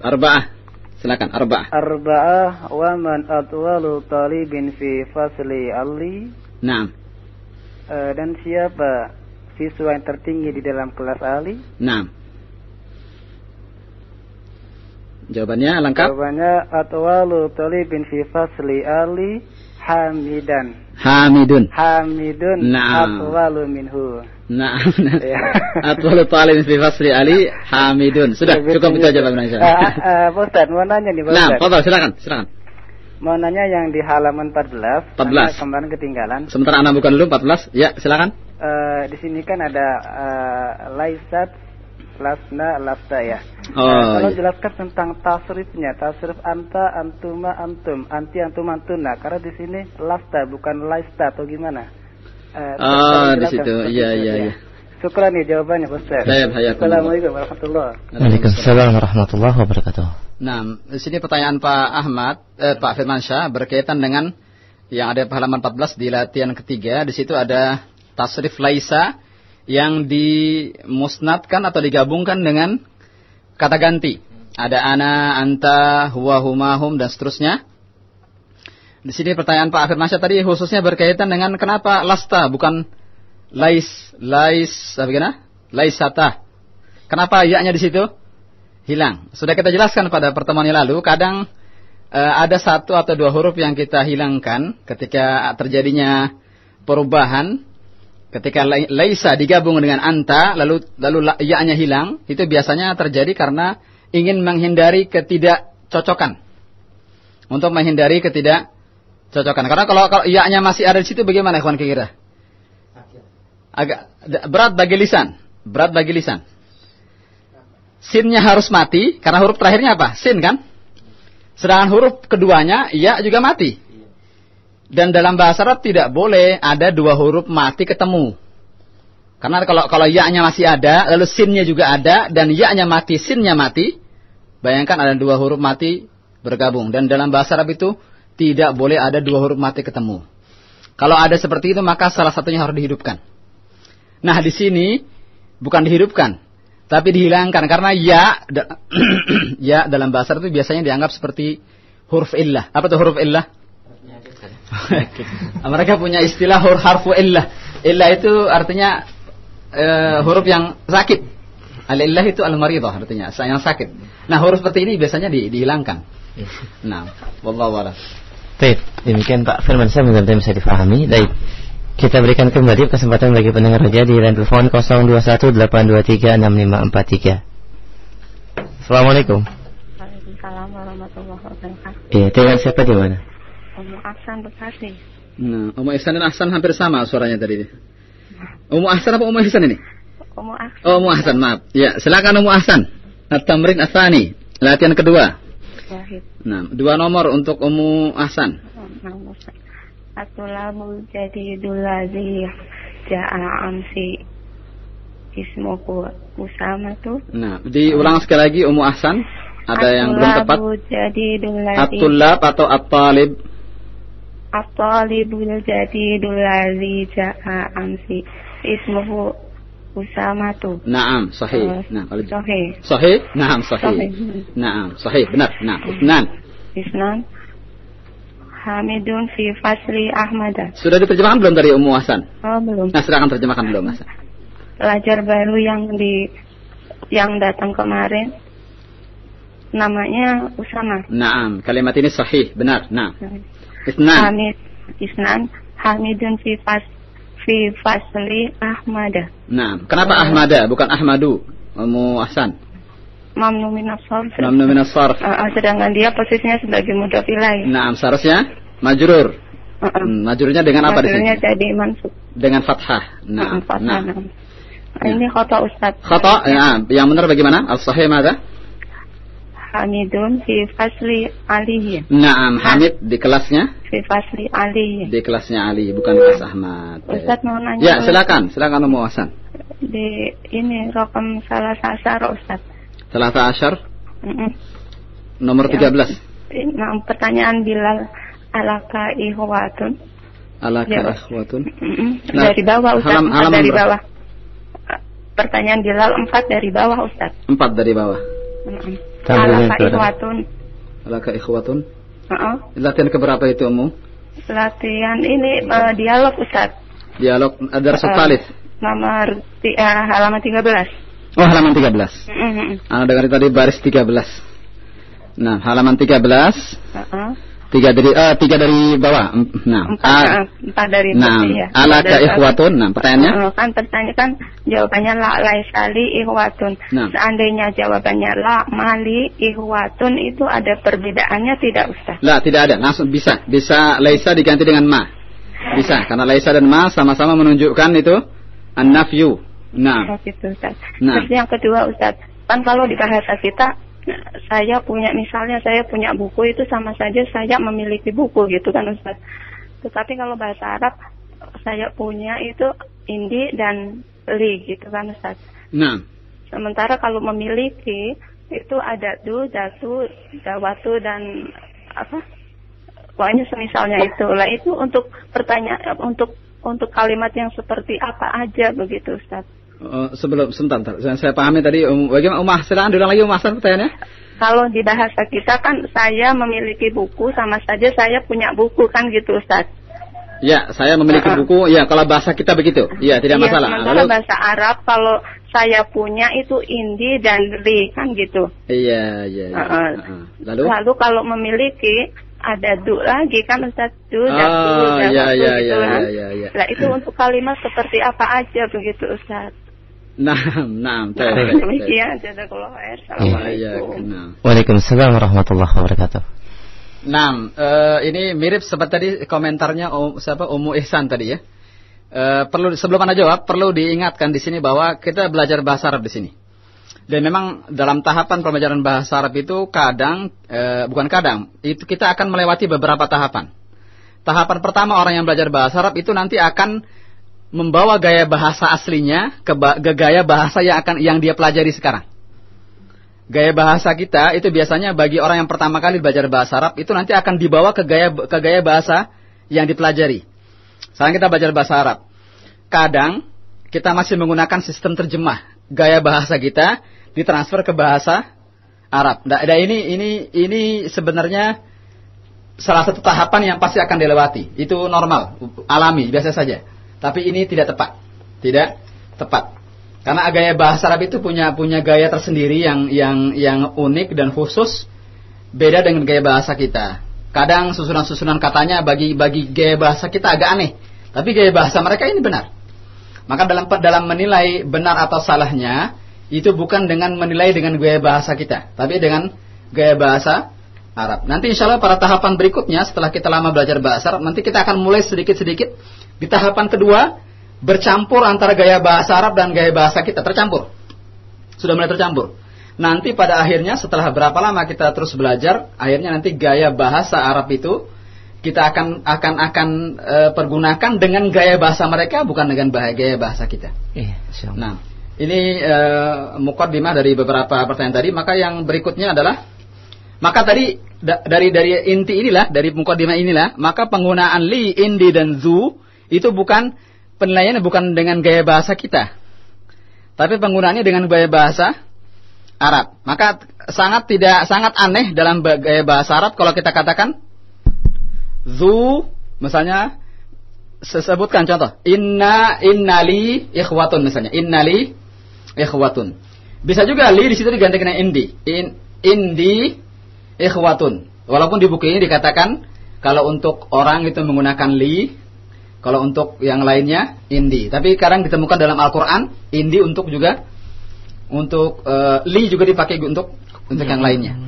Arba'ah. Silakan arba'ah. Arba'ah wa man atwalu talibin fi fasli Ali. Naam. Eh, dan siapa siswa yang tertinggi di dalam kelas Ali? Naam. Jawabannya lengkap? Jawabannya atwalu talibin fi fasli Ali Hamidan. Hamidun. Hamidun Naam. atwalu minhu. Nah, Ya. atwalu talib fi fasli Ali Hamidun. Sudah cukup itu aja Pak Firmansyah. Eh, eh, Pak Ustaz, mau nanya nih Pak Nah, Ustaz. fadal silakan, silakan. Mau nanya yang di halaman 14. 14. Karena Kemarin ketinggalan. Sementara Anda bukan dulu 14. Ya, silakan. Eh, di sini kan ada eh, laisat, lasna, lafta ya. Oh, Nah, kalau iya. jelaskan tentang tasrifnya, tasrif anta, antuma, antum, anti, antum, antuna. Karena di sini lafta bukan laista atau gimana? Eh, tolong di situ. Iya, iya, ya. iya. Syukran nih jawabannya Ustaz. Baik. Assalamualaikum warahmatullahi Waalaikumsalam warahmatullahi wabarakatuh. Nah, di sini pertanyaan Pak Ahmad, eh, Pak Firmansyah berkaitan dengan yang ada pada halaman 14 di latihan ketiga. Di situ ada tasrif laisa yang dimusnadkan atau digabungkan dengan kata ganti. Ada ana, anta, huwa, huma, hum dan seterusnya. Di sini pertanyaan Pak Firmansyah tadi khususnya berkaitan dengan kenapa lasta bukan lais, lais, apa gimana? Laisata. Kenapa ya-nya di situ? hilang. Sudah kita jelaskan pada pertemuan yang lalu, kadang eh, ada satu atau dua huruf yang kita hilangkan ketika terjadinya perubahan. Ketika lai- laisa digabung dengan anta, lalu lalu la- ya-nya hilang, itu biasanya terjadi karena ingin menghindari ketidakcocokan. Untuk menghindari ketidakcocokan. Karena kalau kalau ya-nya masih ada di situ bagaimana ikhwan kira? Agak berat bagi lisan, berat bagi lisan. Sinnya harus mati karena huruf terakhirnya apa? Sin kan? Sedangkan huruf keduanya ya juga mati. Dan dalam bahasa Arab tidak boleh ada dua huruf mati ketemu. Karena kalau kalau ya-nya masih ada, lalu sinnya juga ada dan ya-nya mati, sinnya mati, bayangkan ada dua huruf mati bergabung dan dalam bahasa Arab itu tidak boleh ada dua huruf mati ketemu. Kalau ada seperti itu maka salah satunya harus dihidupkan. Nah, di sini bukan dihidupkan, tapi dihilangkan karena ya ya dalam bahasa Arab itu biasanya dianggap seperti huruf illah. Apa tuh huruf illah? Mereka punya istilah huruf harfu illah. Illah itu artinya eh, huruf yang sakit. Al-illah itu al-maridah artinya yang sakit. Nah, huruf seperti ini biasanya di- dihilangkan. Nah, wallahu a'lam. Baik, demikian Pak Firman saya mudah-mudahan bisa difahami. Baik, kita berikan kembali kesempatan bagi pendengar raja di line telepon 0218236543. Assalamualaikum. Waalaikumsalam warahmatullahi wabarakatuh. Iya, dengan siapa di mana? Umu Aksan Bekasi. Nah, Umu Ihsan dan Ahsan hampir sama suaranya tadi. Umu Ahsan apa Umu Ihsan ini? Umu Aksan. Oh, Umu Ahsan, maaf. Ya, silakan Umu Ahsan. At-tamrin asani. Latihan kedua. Wahid. Nah, dua nomor untuk Umu Ahsan. Nomor Atulabul jadidul ladzi ja'a amsi ismuhu Usama tuh. Nah, diulang sekali lagi Umu Ahsan. Ada yang belum tepat. Atulabul jadidul ladzi At-tullab atau at-talib. At-talibul jadidul ladzi ja'a amsi ismuhu Usama tuh. Naam, sahih. Nah, kalau Sahih. sahih, naam, sahih. Sahih. Naam, sahih, benar. Nah, Isnan. Isnan Hamidun fi fasli Ahmada. Sudah diterjemahkan belum dari Umu Ahsan? Oh, belum. Nah, silakan terjemahkan belum, Ahsan. pelajar baru yang di yang datang kemarin namanya Usama. Naam, kalimat ini sahih, benar. Nah, Isnan. Hamid Isnan Hamidun fi fas fi fasli Ahmada. Nah, kenapa Ahmada bukan Ahmadu? Umu Ahsan. Mamnu min as-sarf. Namnu min as-sarf. Uh, uh, sedangkan dia posisinya sebagai mudhaf ilaih. Naam, seharusnya majrur. Hmm, majrurnya dengan apa di sini? Jadi mansub. Dengan fathah. Nah, Mm, fathah, nah. nah. Nah, Ini khata Ustaz. Khata, ya, yang benar bagaimana? Al-sahih mana? Hamidun fi fasli alihi. Naam, Hamid di kelasnya, Fi fasli alihi. di kelasnya Ali, bukan kelas Ahmad. Baik. Ustaz mau nanya. Ya, silakan, silakan Ummu Hasan. Di ini rokam salah sasar Ustaz. Asyar, Mm-mm. nomor Ya. 13. Nah, pertanyaan Bilal alaka ihwatun. Alaka Ya. ikhwatun. Mm-mm. Nah, dari bawah Ustaz, halam- halaman dari bawah. Pertanyaan Bilal empat dari bawah Ustaz. Empat dari bawah. Mm-mm. Tambahin Alaka suara. ihwatun. Alaka ikhwatun. Uh-uh. Latihan keberapa itu Ummu? Latihan ini eh, dialog Ustaz. Dialog ada Eh, Talith. Nomor ti- eh, halaman 13. Oh, halaman 13. Mm-mm. Anda dengar tadi baris 13. Nah, halaman 13. Uh-uh. Tiga dari eh, tiga dari bawah. Nah, Empat, a- eh, empat dari nah, ya. alaka Dari- ikhwatun. Nah, pertanyaannya? Uh, kan pertanyaan kan jawabannya la laisali ihwatun. Nah. Seandainya jawabannya la mali ihwatun itu ada perbedaannya tidak Ustaz? Lah, tidak ada. Langsung bisa. Bisa laisa diganti dengan ma. Bisa, karena laisa dan ma sama-sama menunjukkan itu an-nafyu. Nah, Oh, gitu Ustaz. Nah. Terus yang kedua Ustaz, kan kalau di bahasa kita saya punya misalnya saya punya buku itu sama saja saya memiliki buku gitu kan Ustaz. Tetapi kalau bahasa Arab saya punya itu indi dan li gitu kan Ustaz. nah. Sementara kalau memiliki itu ada du, datu, dawatu dan apa? Pokoknya semisalnya itu. Lah itu untuk pertanyaan untuk untuk kalimat yang seperti apa aja begitu Ustaz. Eh, sebelum sebentar, sebentar. Saya, saya pahami tadi um, bagaimana Umah silakan diulang lagi Umah Hasan pertanyaannya. Kalau di bahasa kita kan saya memiliki buku sama saja saya punya buku kan gitu Ustaz. Ya, saya memiliki Uh-uh. buku. Ya, kalau bahasa kita begitu. Ya, tidak Iya, masalah. Lalu bahasa Arab kalau saya punya itu indi dan li kan gitu. Iya, iya, iya. Uh-uh. Uh-uh. Lalu Lalu kalau memiliki ada du lagi kan Ustaz du Oh, datu, iya, dawatu iya, gitu iya, kan. iya, iya, iya. Lah itu untuk kalimat seperti apa aja begitu Ustaz. Nah, nah, Nah, demikian jazakallah khair. Iya, Assalamualaikum. nah. Waalaikumsalam warahmatullahi wabarakatuh. Nah, eh, ini mirip seperti tadi komentarnya Om, siapa Ummu Ihsan tadi ya. Eh, perlu sebelum anda jawab perlu diingatkan di sini bahwa kita belajar bahasa Arab di sini. Dan memang dalam tahapan pembelajaran bahasa Arab itu kadang eh, bukan kadang itu kita akan melewati beberapa tahapan. Tahapan pertama orang yang belajar bahasa Arab itu nanti akan membawa gaya bahasa aslinya ke, ke gaya bahasa yang akan yang dia pelajari sekarang. Gaya bahasa kita itu biasanya bagi orang yang pertama kali belajar bahasa Arab itu nanti akan dibawa ke gaya ke gaya bahasa yang dipelajari. Sekarang kita belajar bahasa Arab. Kadang kita masih menggunakan sistem terjemah. Gaya bahasa kita ditransfer ke bahasa Arab. Nah, nah, ini ini ini sebenarnya salah satu tahapan yang pasti akan dilewati. Itu normal, alami, biasa saja. Tapi ini tidak tepat. Tidak tepat. Karena gaya bahasa Arab itu punya punya gaya tersendiri yang yang yang unik dan khusus beda dengan gaya bahasa kita. Kadang susunan-susunan katanya bagi bagi gaya bahasa kita agak aneh, tapi gaya bahasa mereka ini benar. Maka dalam dalam menilai benar atau salahnya itu bukan dengan menilai dengan gaya bahasa kita, tapi dengan gaya bahasa Arab. Nanti insya Allah pada tahapan berikutnya setelah kita lama belajar bahasa Arab, nanti kita akan mulai sedikit-sedikit di tahapan kedua bercampur antara gaya bahasa Arab dan gaya bahasa kita tercampur. Sudah mulai tercampur. Nanti pada akhirnya setelah berapa lama kita terus belajar, akhirnya nanti gaya bahasa Arab itu kita akan akan akan e, pergunakan dengan gaya bahasa mereka bukan dengan bah- gaya bahasa kita. Iya, Nah, ini e, mukaddimah dari beberapa pertanyaan tadi, maka yang berikutnya adalah maka tadi da- dari dari inti inilah, dari mukaddimah inilah, maka penggunaan li, indi dan zu itu bukan penilaiannya bukan dengan gaya bahasa kita. Tapi penggunaannya dengan gaya bahasa Arab. Maka sangat tidak sangat aneh dalam gaya bahasa Arab kalau kita katakan zu misalnya sebutkan contoh inna innali ikhwatun misalnya innali ikhwatun. Bisa juga li di situ diganti dengan indi. In, indi ikhwatun. Walaupun di buku ini dikatakan kalau untuk orang itu menggunakan li, kalau untuk yang lainnya indi. Tapi kadang ditemukan dalam Al-Qur'an indi untuk juga untuk eh, li juga dipakai untuk untuk yang lainnya.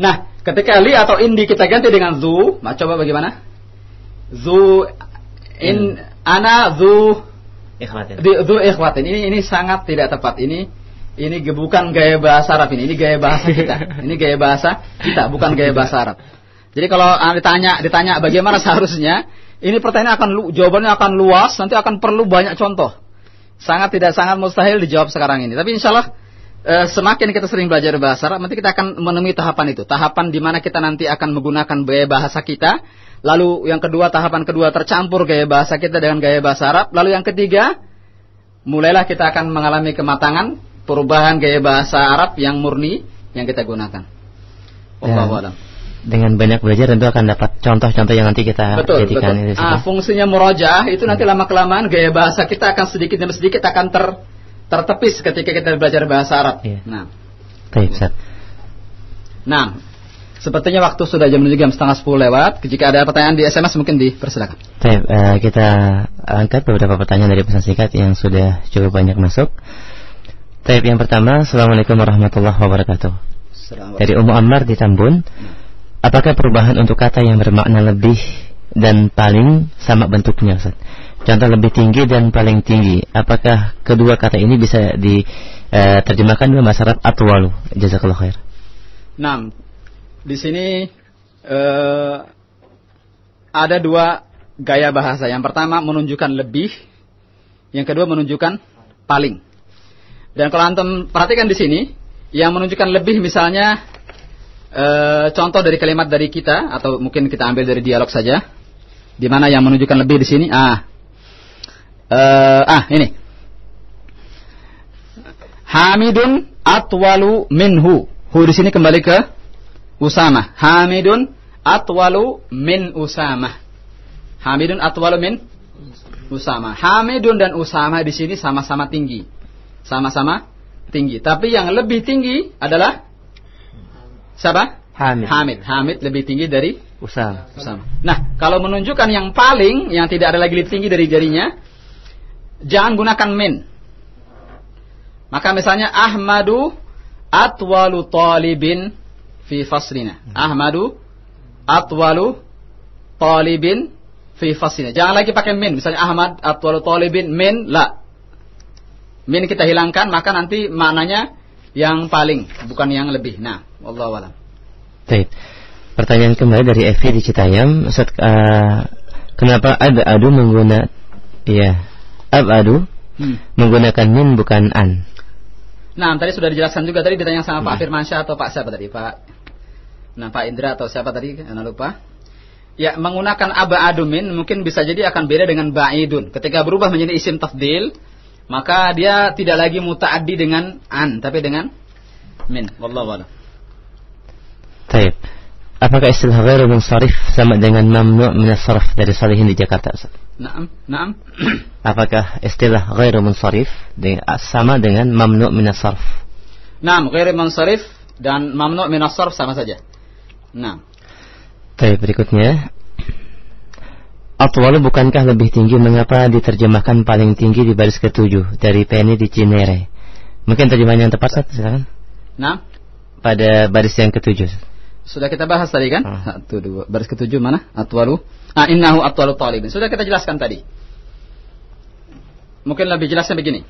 Nah, ketika li atau indi kita ganti dengan zu, nah coba bagaimana? Zu in ana zu Ikhwatin. di- zu ikhwatin. Ini ini sangat tidak tepat. Ini ini bukan gaya bahasa Arab ini. Ini gaya bahasa kita. Ini gaya bahasa kita, bukan gaya bahasa Arab. Jadi kalau ah, ditanya ditanya bagaimana seharusnya, ini pertanyaan akan jawabannya akan luas, nanti akan perlu banyak contoh. Sangat tidak sangat mustahil dijawab sekarang ini. Tapi insya Allah eh, semakin kita sering belajar bahasa Arab, nanti kita akan menemui tahapan itu. Tahapan di mana kita nanti akan menggunakan gaya bahasa kita. Lalu yang kedua, tahapan kedua tercampur gaya bahasa kita dengan gaya bahasa Arab. Lalu yang ketiga, mulailah kita akan mengalami kematangan perubahan gaya bahasa Arab yang murni yang kita gunakan. Wallahu a'lam. Dengan banyak belajar tentu akan dapat contoh-contoh yang nanti kita Betul, jadikan betul. Ah, fungsinya murojaah itu nanti lama kelamaan gaya bahasa kita akan sedikit demi sedikit akan ter tertepis ketika kita belajar bahasa Arab. Nah, Baik, Ustaz. nah, sepertinya waktu sudah jam menunjuk jam setengah sepuluh lewat. Jika ada pertanyaan di SMS mungkin dipersilakan. Baik, eh, kita angkat beberapa pertanyaan dari pesan singkat yang sudah cukup banyak masuk. Baik, yang pertama, Assalamualaikum warahmatullahi wabarakatuh. Dari Ummu Ammar di Tambun, apakah perubahan untuk kata yang bermakna lebih dan paling sama bentuknya, Ustaz? Contoh lebih tinggi dan paling tinggi. Apakah kedua kata ini bisa diterjemahkan dalam bahasa Arab atwalu? Jazakallah khair. Nah, di sini eh, ada dua gaya bahasa. Yang pertama menunjukkan lebih, yang kedua menunjukkan paling. Dan kalau antum perhatikan di sini, yang menunjukkan lebih misalnya eh, contoh dari kalimat dari kita atau mungkin kita ambil dari dialog saja, di mana yang menunjukkan lebih di sini, ah, eh, ah ini, Hamidun atwalu minhu. Hu di sini kembali ke Usama. Hamidun atwalu min Usama. Hamidun atwalu min Usama. Hamidun dan Usama di sini sama-sama tinggi. Sama-sama tinggi. Tapi yang lebih tinggi adalah siapa? Hamid. Hamid. Hamid lebih tinggi dari Usama. Usama. Nah, kalau menunjukkan yang paling yang tidak ada lagi lebih tinggi dari jarinya, jangan gunakan min. Maka misalnya Ahmadu atwalu talibin fi faslina. Ahmadu atwalu talibin fi faslina. Jangan lagi pakai min. Misalnya Ahmad atwalu talibin min la. Min kita hilangkan maka nanti maknanya yang paling bukan yang lebih. Nah, wallahu alam. Baik. Pertanyaan kembali dari Evi di Citayam, Ustaz, eh, kenapa abadu mengguna ya abadu Hmm. menggunakan min bukan an? Nah, tadi sudah dijelaskan juga tadi ditanya sama Pak Firmansyah atau Pak siapa tadi? Pak Nah, Pak Indra atau siapa tadi? Anda lupa. Ya, menggunakan aba adumin mungkin bisa jadi akan beda dengan ba'idun. Ketika berubah menjadi isim tafdil, maka dia tidak lagi muta'addi dengan an, tapi dengan min. Wallahu a'lam. Baik. Apakah istilah ghairu munsharif sama dengan mamnu' min sarf dari Salihin di Jakarta? Ustaz? Naam, naam. Apakah istilah ghairu munsharif sama dengan mamnu' min sarf? Naam, ghairi mansarif dan mamnu' min sama saja. Nah, Baik, berikutnya. Atwalu bukankah lebih tinggi mengapa diterjemahkan paling tinggi di baris ketujuh dari Penny di Cinere? Mungkin terjemahan yang tepat, Ustaz, silakan. nah, Pada baris yang ketujuh. sudah kita bahas tadi kan? Satu, dua. Baris ketujuh mana? Atwalu. Ah, innahu atwalu talibin. Sudah kita jelaskan tadi. Mungkin lebih jelasnya begini.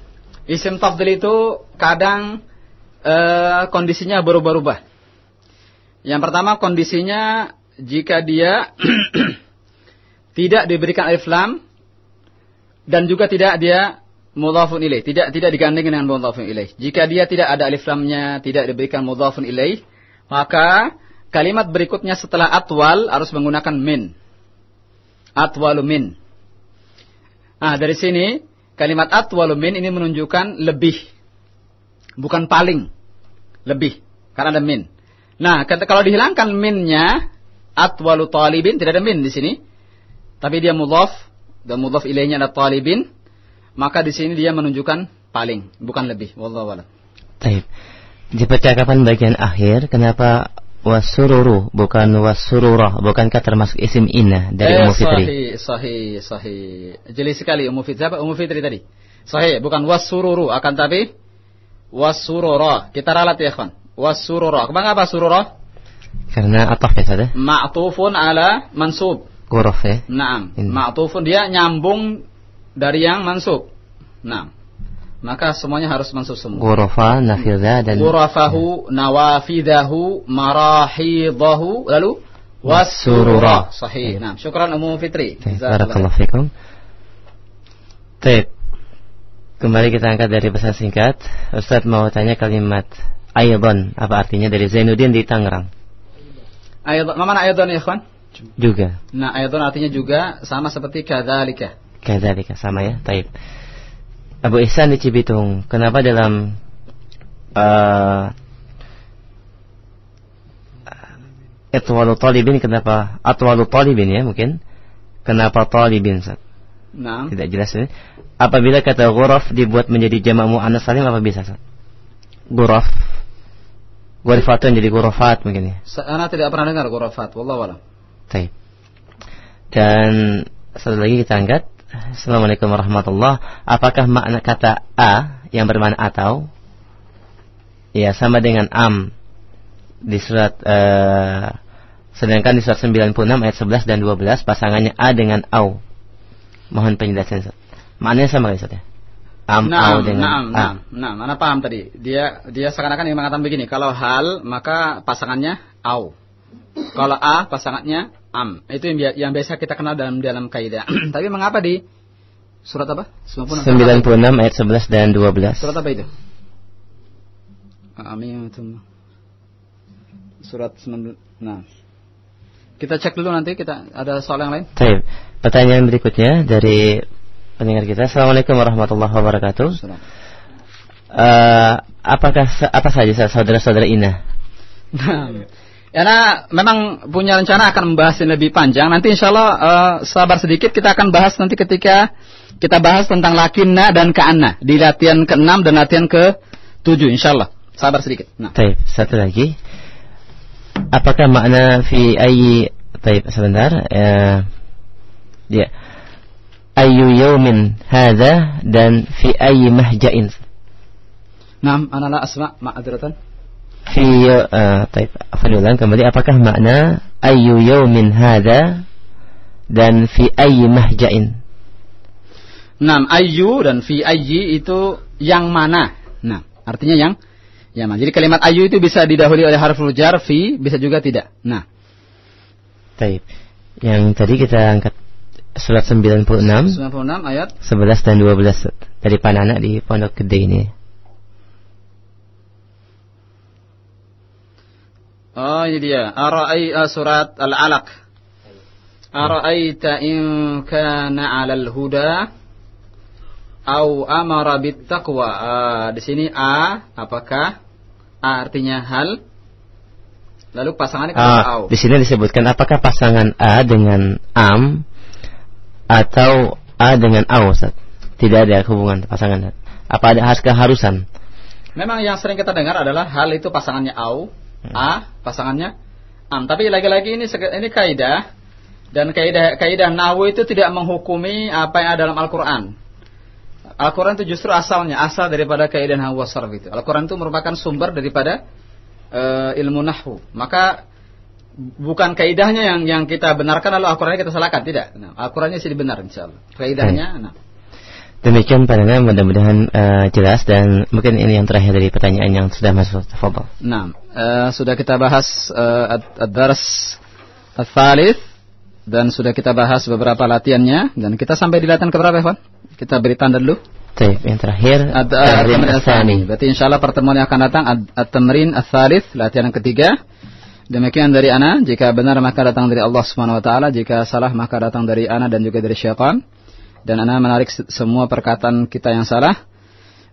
Isim tafdil itu kadang eh, kondisinya berubah-ubah. Yang pertama kondisinya jika dia tidak diberikan alif lam dan juga tidak dia mudhafun ilaih, tidak tidak digandeng dengan mudhafun ilaih. Jika dia tidak ada alif lamnya, tidak diberikan mudhafun ilaih, maka kalimat berikutnya setelah atwal harus menggunakan min. Atwalu min. Nah, dari sini kalimat atwalu min ini menunjukkan lebih. Bukan paling. Lebih. Karena ada min. Nah, kata- kalau dihilangkan minnya, atwalu talibin, tidak ada min di sini. Tapi dia mudhaf dan mudhaf ilaihnya ada talibin, maka di sini dia menunjukkan paling, bukan lebih. Wallahu a'lam. Baik. Di percakapan bagian akhir, kenapa wasururu bukan wasururah? Bukankah termasuk isim inna dari eh, Ummu Fitri? Sahih, sahih, sahih. Jeli sekali Ummu Fitri. Siapa Ummu Fitri tadi? Sahih, bukan wasururu, akan tapi wasurura. Kita ralat ya, kawan. Wasurura. Ke mana apa surura? Karena ataf ya, Ustaz, ya? Ma'tufun ala mansub. Ghuraf ya. Naam. Ma'tufun dia nyambung dari yang mansub. Naam. Maka semuanya harus mansub semua. Ghurafa, nafidha dan Ghurafahu, nawafidahu, marahidahu, lalu Wasurura. wasurura. Sahih. Nah, syukran Umum Fitri. Barakallahu fikum. Baik. Kembali kita angkat dari pesan singkat. Ustaz mau tanya kalimat Aydon, apa artinya dari Zainuddin di Tangerang? Ayat, mana ayatun ya, kawan? Juga. Nah, ayatun artinya juga sama seperti kadzalika. Kadzalika sama ya. Taib. Abu Ihsan di Cibitung, kenapa dalam uh, Atwalu talibin kenapa atwalu talibin ya mungkin kenapa talibin Ustaz? Nah. Tidak jelas ini. Apabila kata ghuraf dibuat menjadi jamak muannas salim apa bisa Ustaz? Ghuraf. Ghurfatun jadi ghurafat mungkin ya. Saya tidak pernah dengar ghurafat, wallahu a'lam. Baik. Dan satu lagi kita angkat. Assalamualaikum warahmatullah. Apakah makna kata a yang bermakna atau ya sama dengan am di surat eh, sedangkan di surat 96 ayat 11 dan 12 pasangannya a dengan au. Mohon penjelasan Ustaz. Maknanya sama Ustaz ya? Am au Naam, dengan naam, a. naam, naam. Mana paham tadi? Dia dia seakan-akan yang mengatakan begini, kalau hal maka pasangannya au. Kalau a pasangannya am. Itu yang, yang biasa kita kenal dalam dalam kaidah. Tapi mengapa di surat apa? 96. 96 ayat 11 dan 12. Surat apa itu? Amin. Surat 19. Nah. Kita cek dulu nanti kita ada soal yang lain. Baik. Pertanyaan berikutnya dari pendengar kita. Assalamualaikum warahmatullahi wabarakatuh. Eh, apakah apa saja saudara-saudara Ina? Nah, Yana memang punya rencana akan membahas yang lebih panjang. Nanti insya Allah eh, sabar sedikit kita akan bahas nanti ketika kita bahas tentang lakinna dan ka'anna di latihan ke-6 dan latihan ke-7 insya Allah. Sabar sedikit. Nah. Baik, satu lagi. Apakah makna fi ayyi Baik, sebentar. Eh, ya. Ayu yaumin hadza dan fi ayyi mahja'in. Nah, anala asma ma'adratan. Fi uh, taib, afwan kembali apakah makna ayu yaumin hadza dan fi ayyi mahja'in? Nah, ayu dan fi ayyi itu yang mana? Nah, artinya yang yang mana. Jadi kalimat ayu itu bisa didahului oleh harful jar fi, bisa juga tidak. Nah, Taib. Yang tadi kita angkat surat 96 96 ayat 11 dan 12 dari Panana di Pondok Gede ini. Oh ini dia. Ara'ai uh, surat Al-Alaq. Ara'aita in kana 'alal huda au amara bit taqwa. Uh, di sini a apakah? A artinya hal. Lalu pasangannya kata au. Ah, di sini disebutkan apakah pasangan a dengan am atau a dengan au, Ustaz? Tidak ada hubungan pasangan. Apa ada harus keharusan? Memang yang sering kita dengar adalah hal itu pasangannya au, a pasangannya am. Tapi lagi-lagi ini ini kaidah dan kaidah kaidah nahwu itu tidak menghukumi apa yang ada dalam Al-Qur'an. Al-Qur'an itu justru asalnya asal daripada kaidah nahwu wasarf itu. Al-Qur'an itu merupakan sumber daripada eh, ilmu nahwu. Maka bukan kaidahnya yang yang kita benarkan lalu Al-Qur'annya kita salahkan, tidak. Nah, Al-Qur'annya sih benar insyaallah. Kaidahnya nah. Demikian pandangan mudah-mudahan eh, jelas dan mungkin ini yang terakhir dari pertanyaan yang sudah masuk. Tafadhol. Nah, eh, sudah kita bahas eh, ad- ad-dars al-thalith dan sudah kita bahas beberapa latihannya dan kita sampai di latihan keberapa, Ikhwan? Kita beri tanda dulu. Taib, yang terakhir Ad- Asani. al-thani. Berarti insyaallah pertemuan yang akan datang ad- at-tamrin al-thalith, latihan yang ketiga. Demikian dari ana, jika benar maka datang dari Allah Subhanahu wa taala, jika salah maka datang dari ana dan juga dari syaitan. Dan ana menarik se- semua perkataan kita yang salah.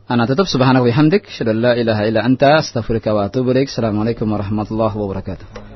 Ana tutup subhanahu wa bihamdik, syadallah ilaha illa anta, astaghfiruka wa atubu ilaik. Warahmatullahi wabarakatuh.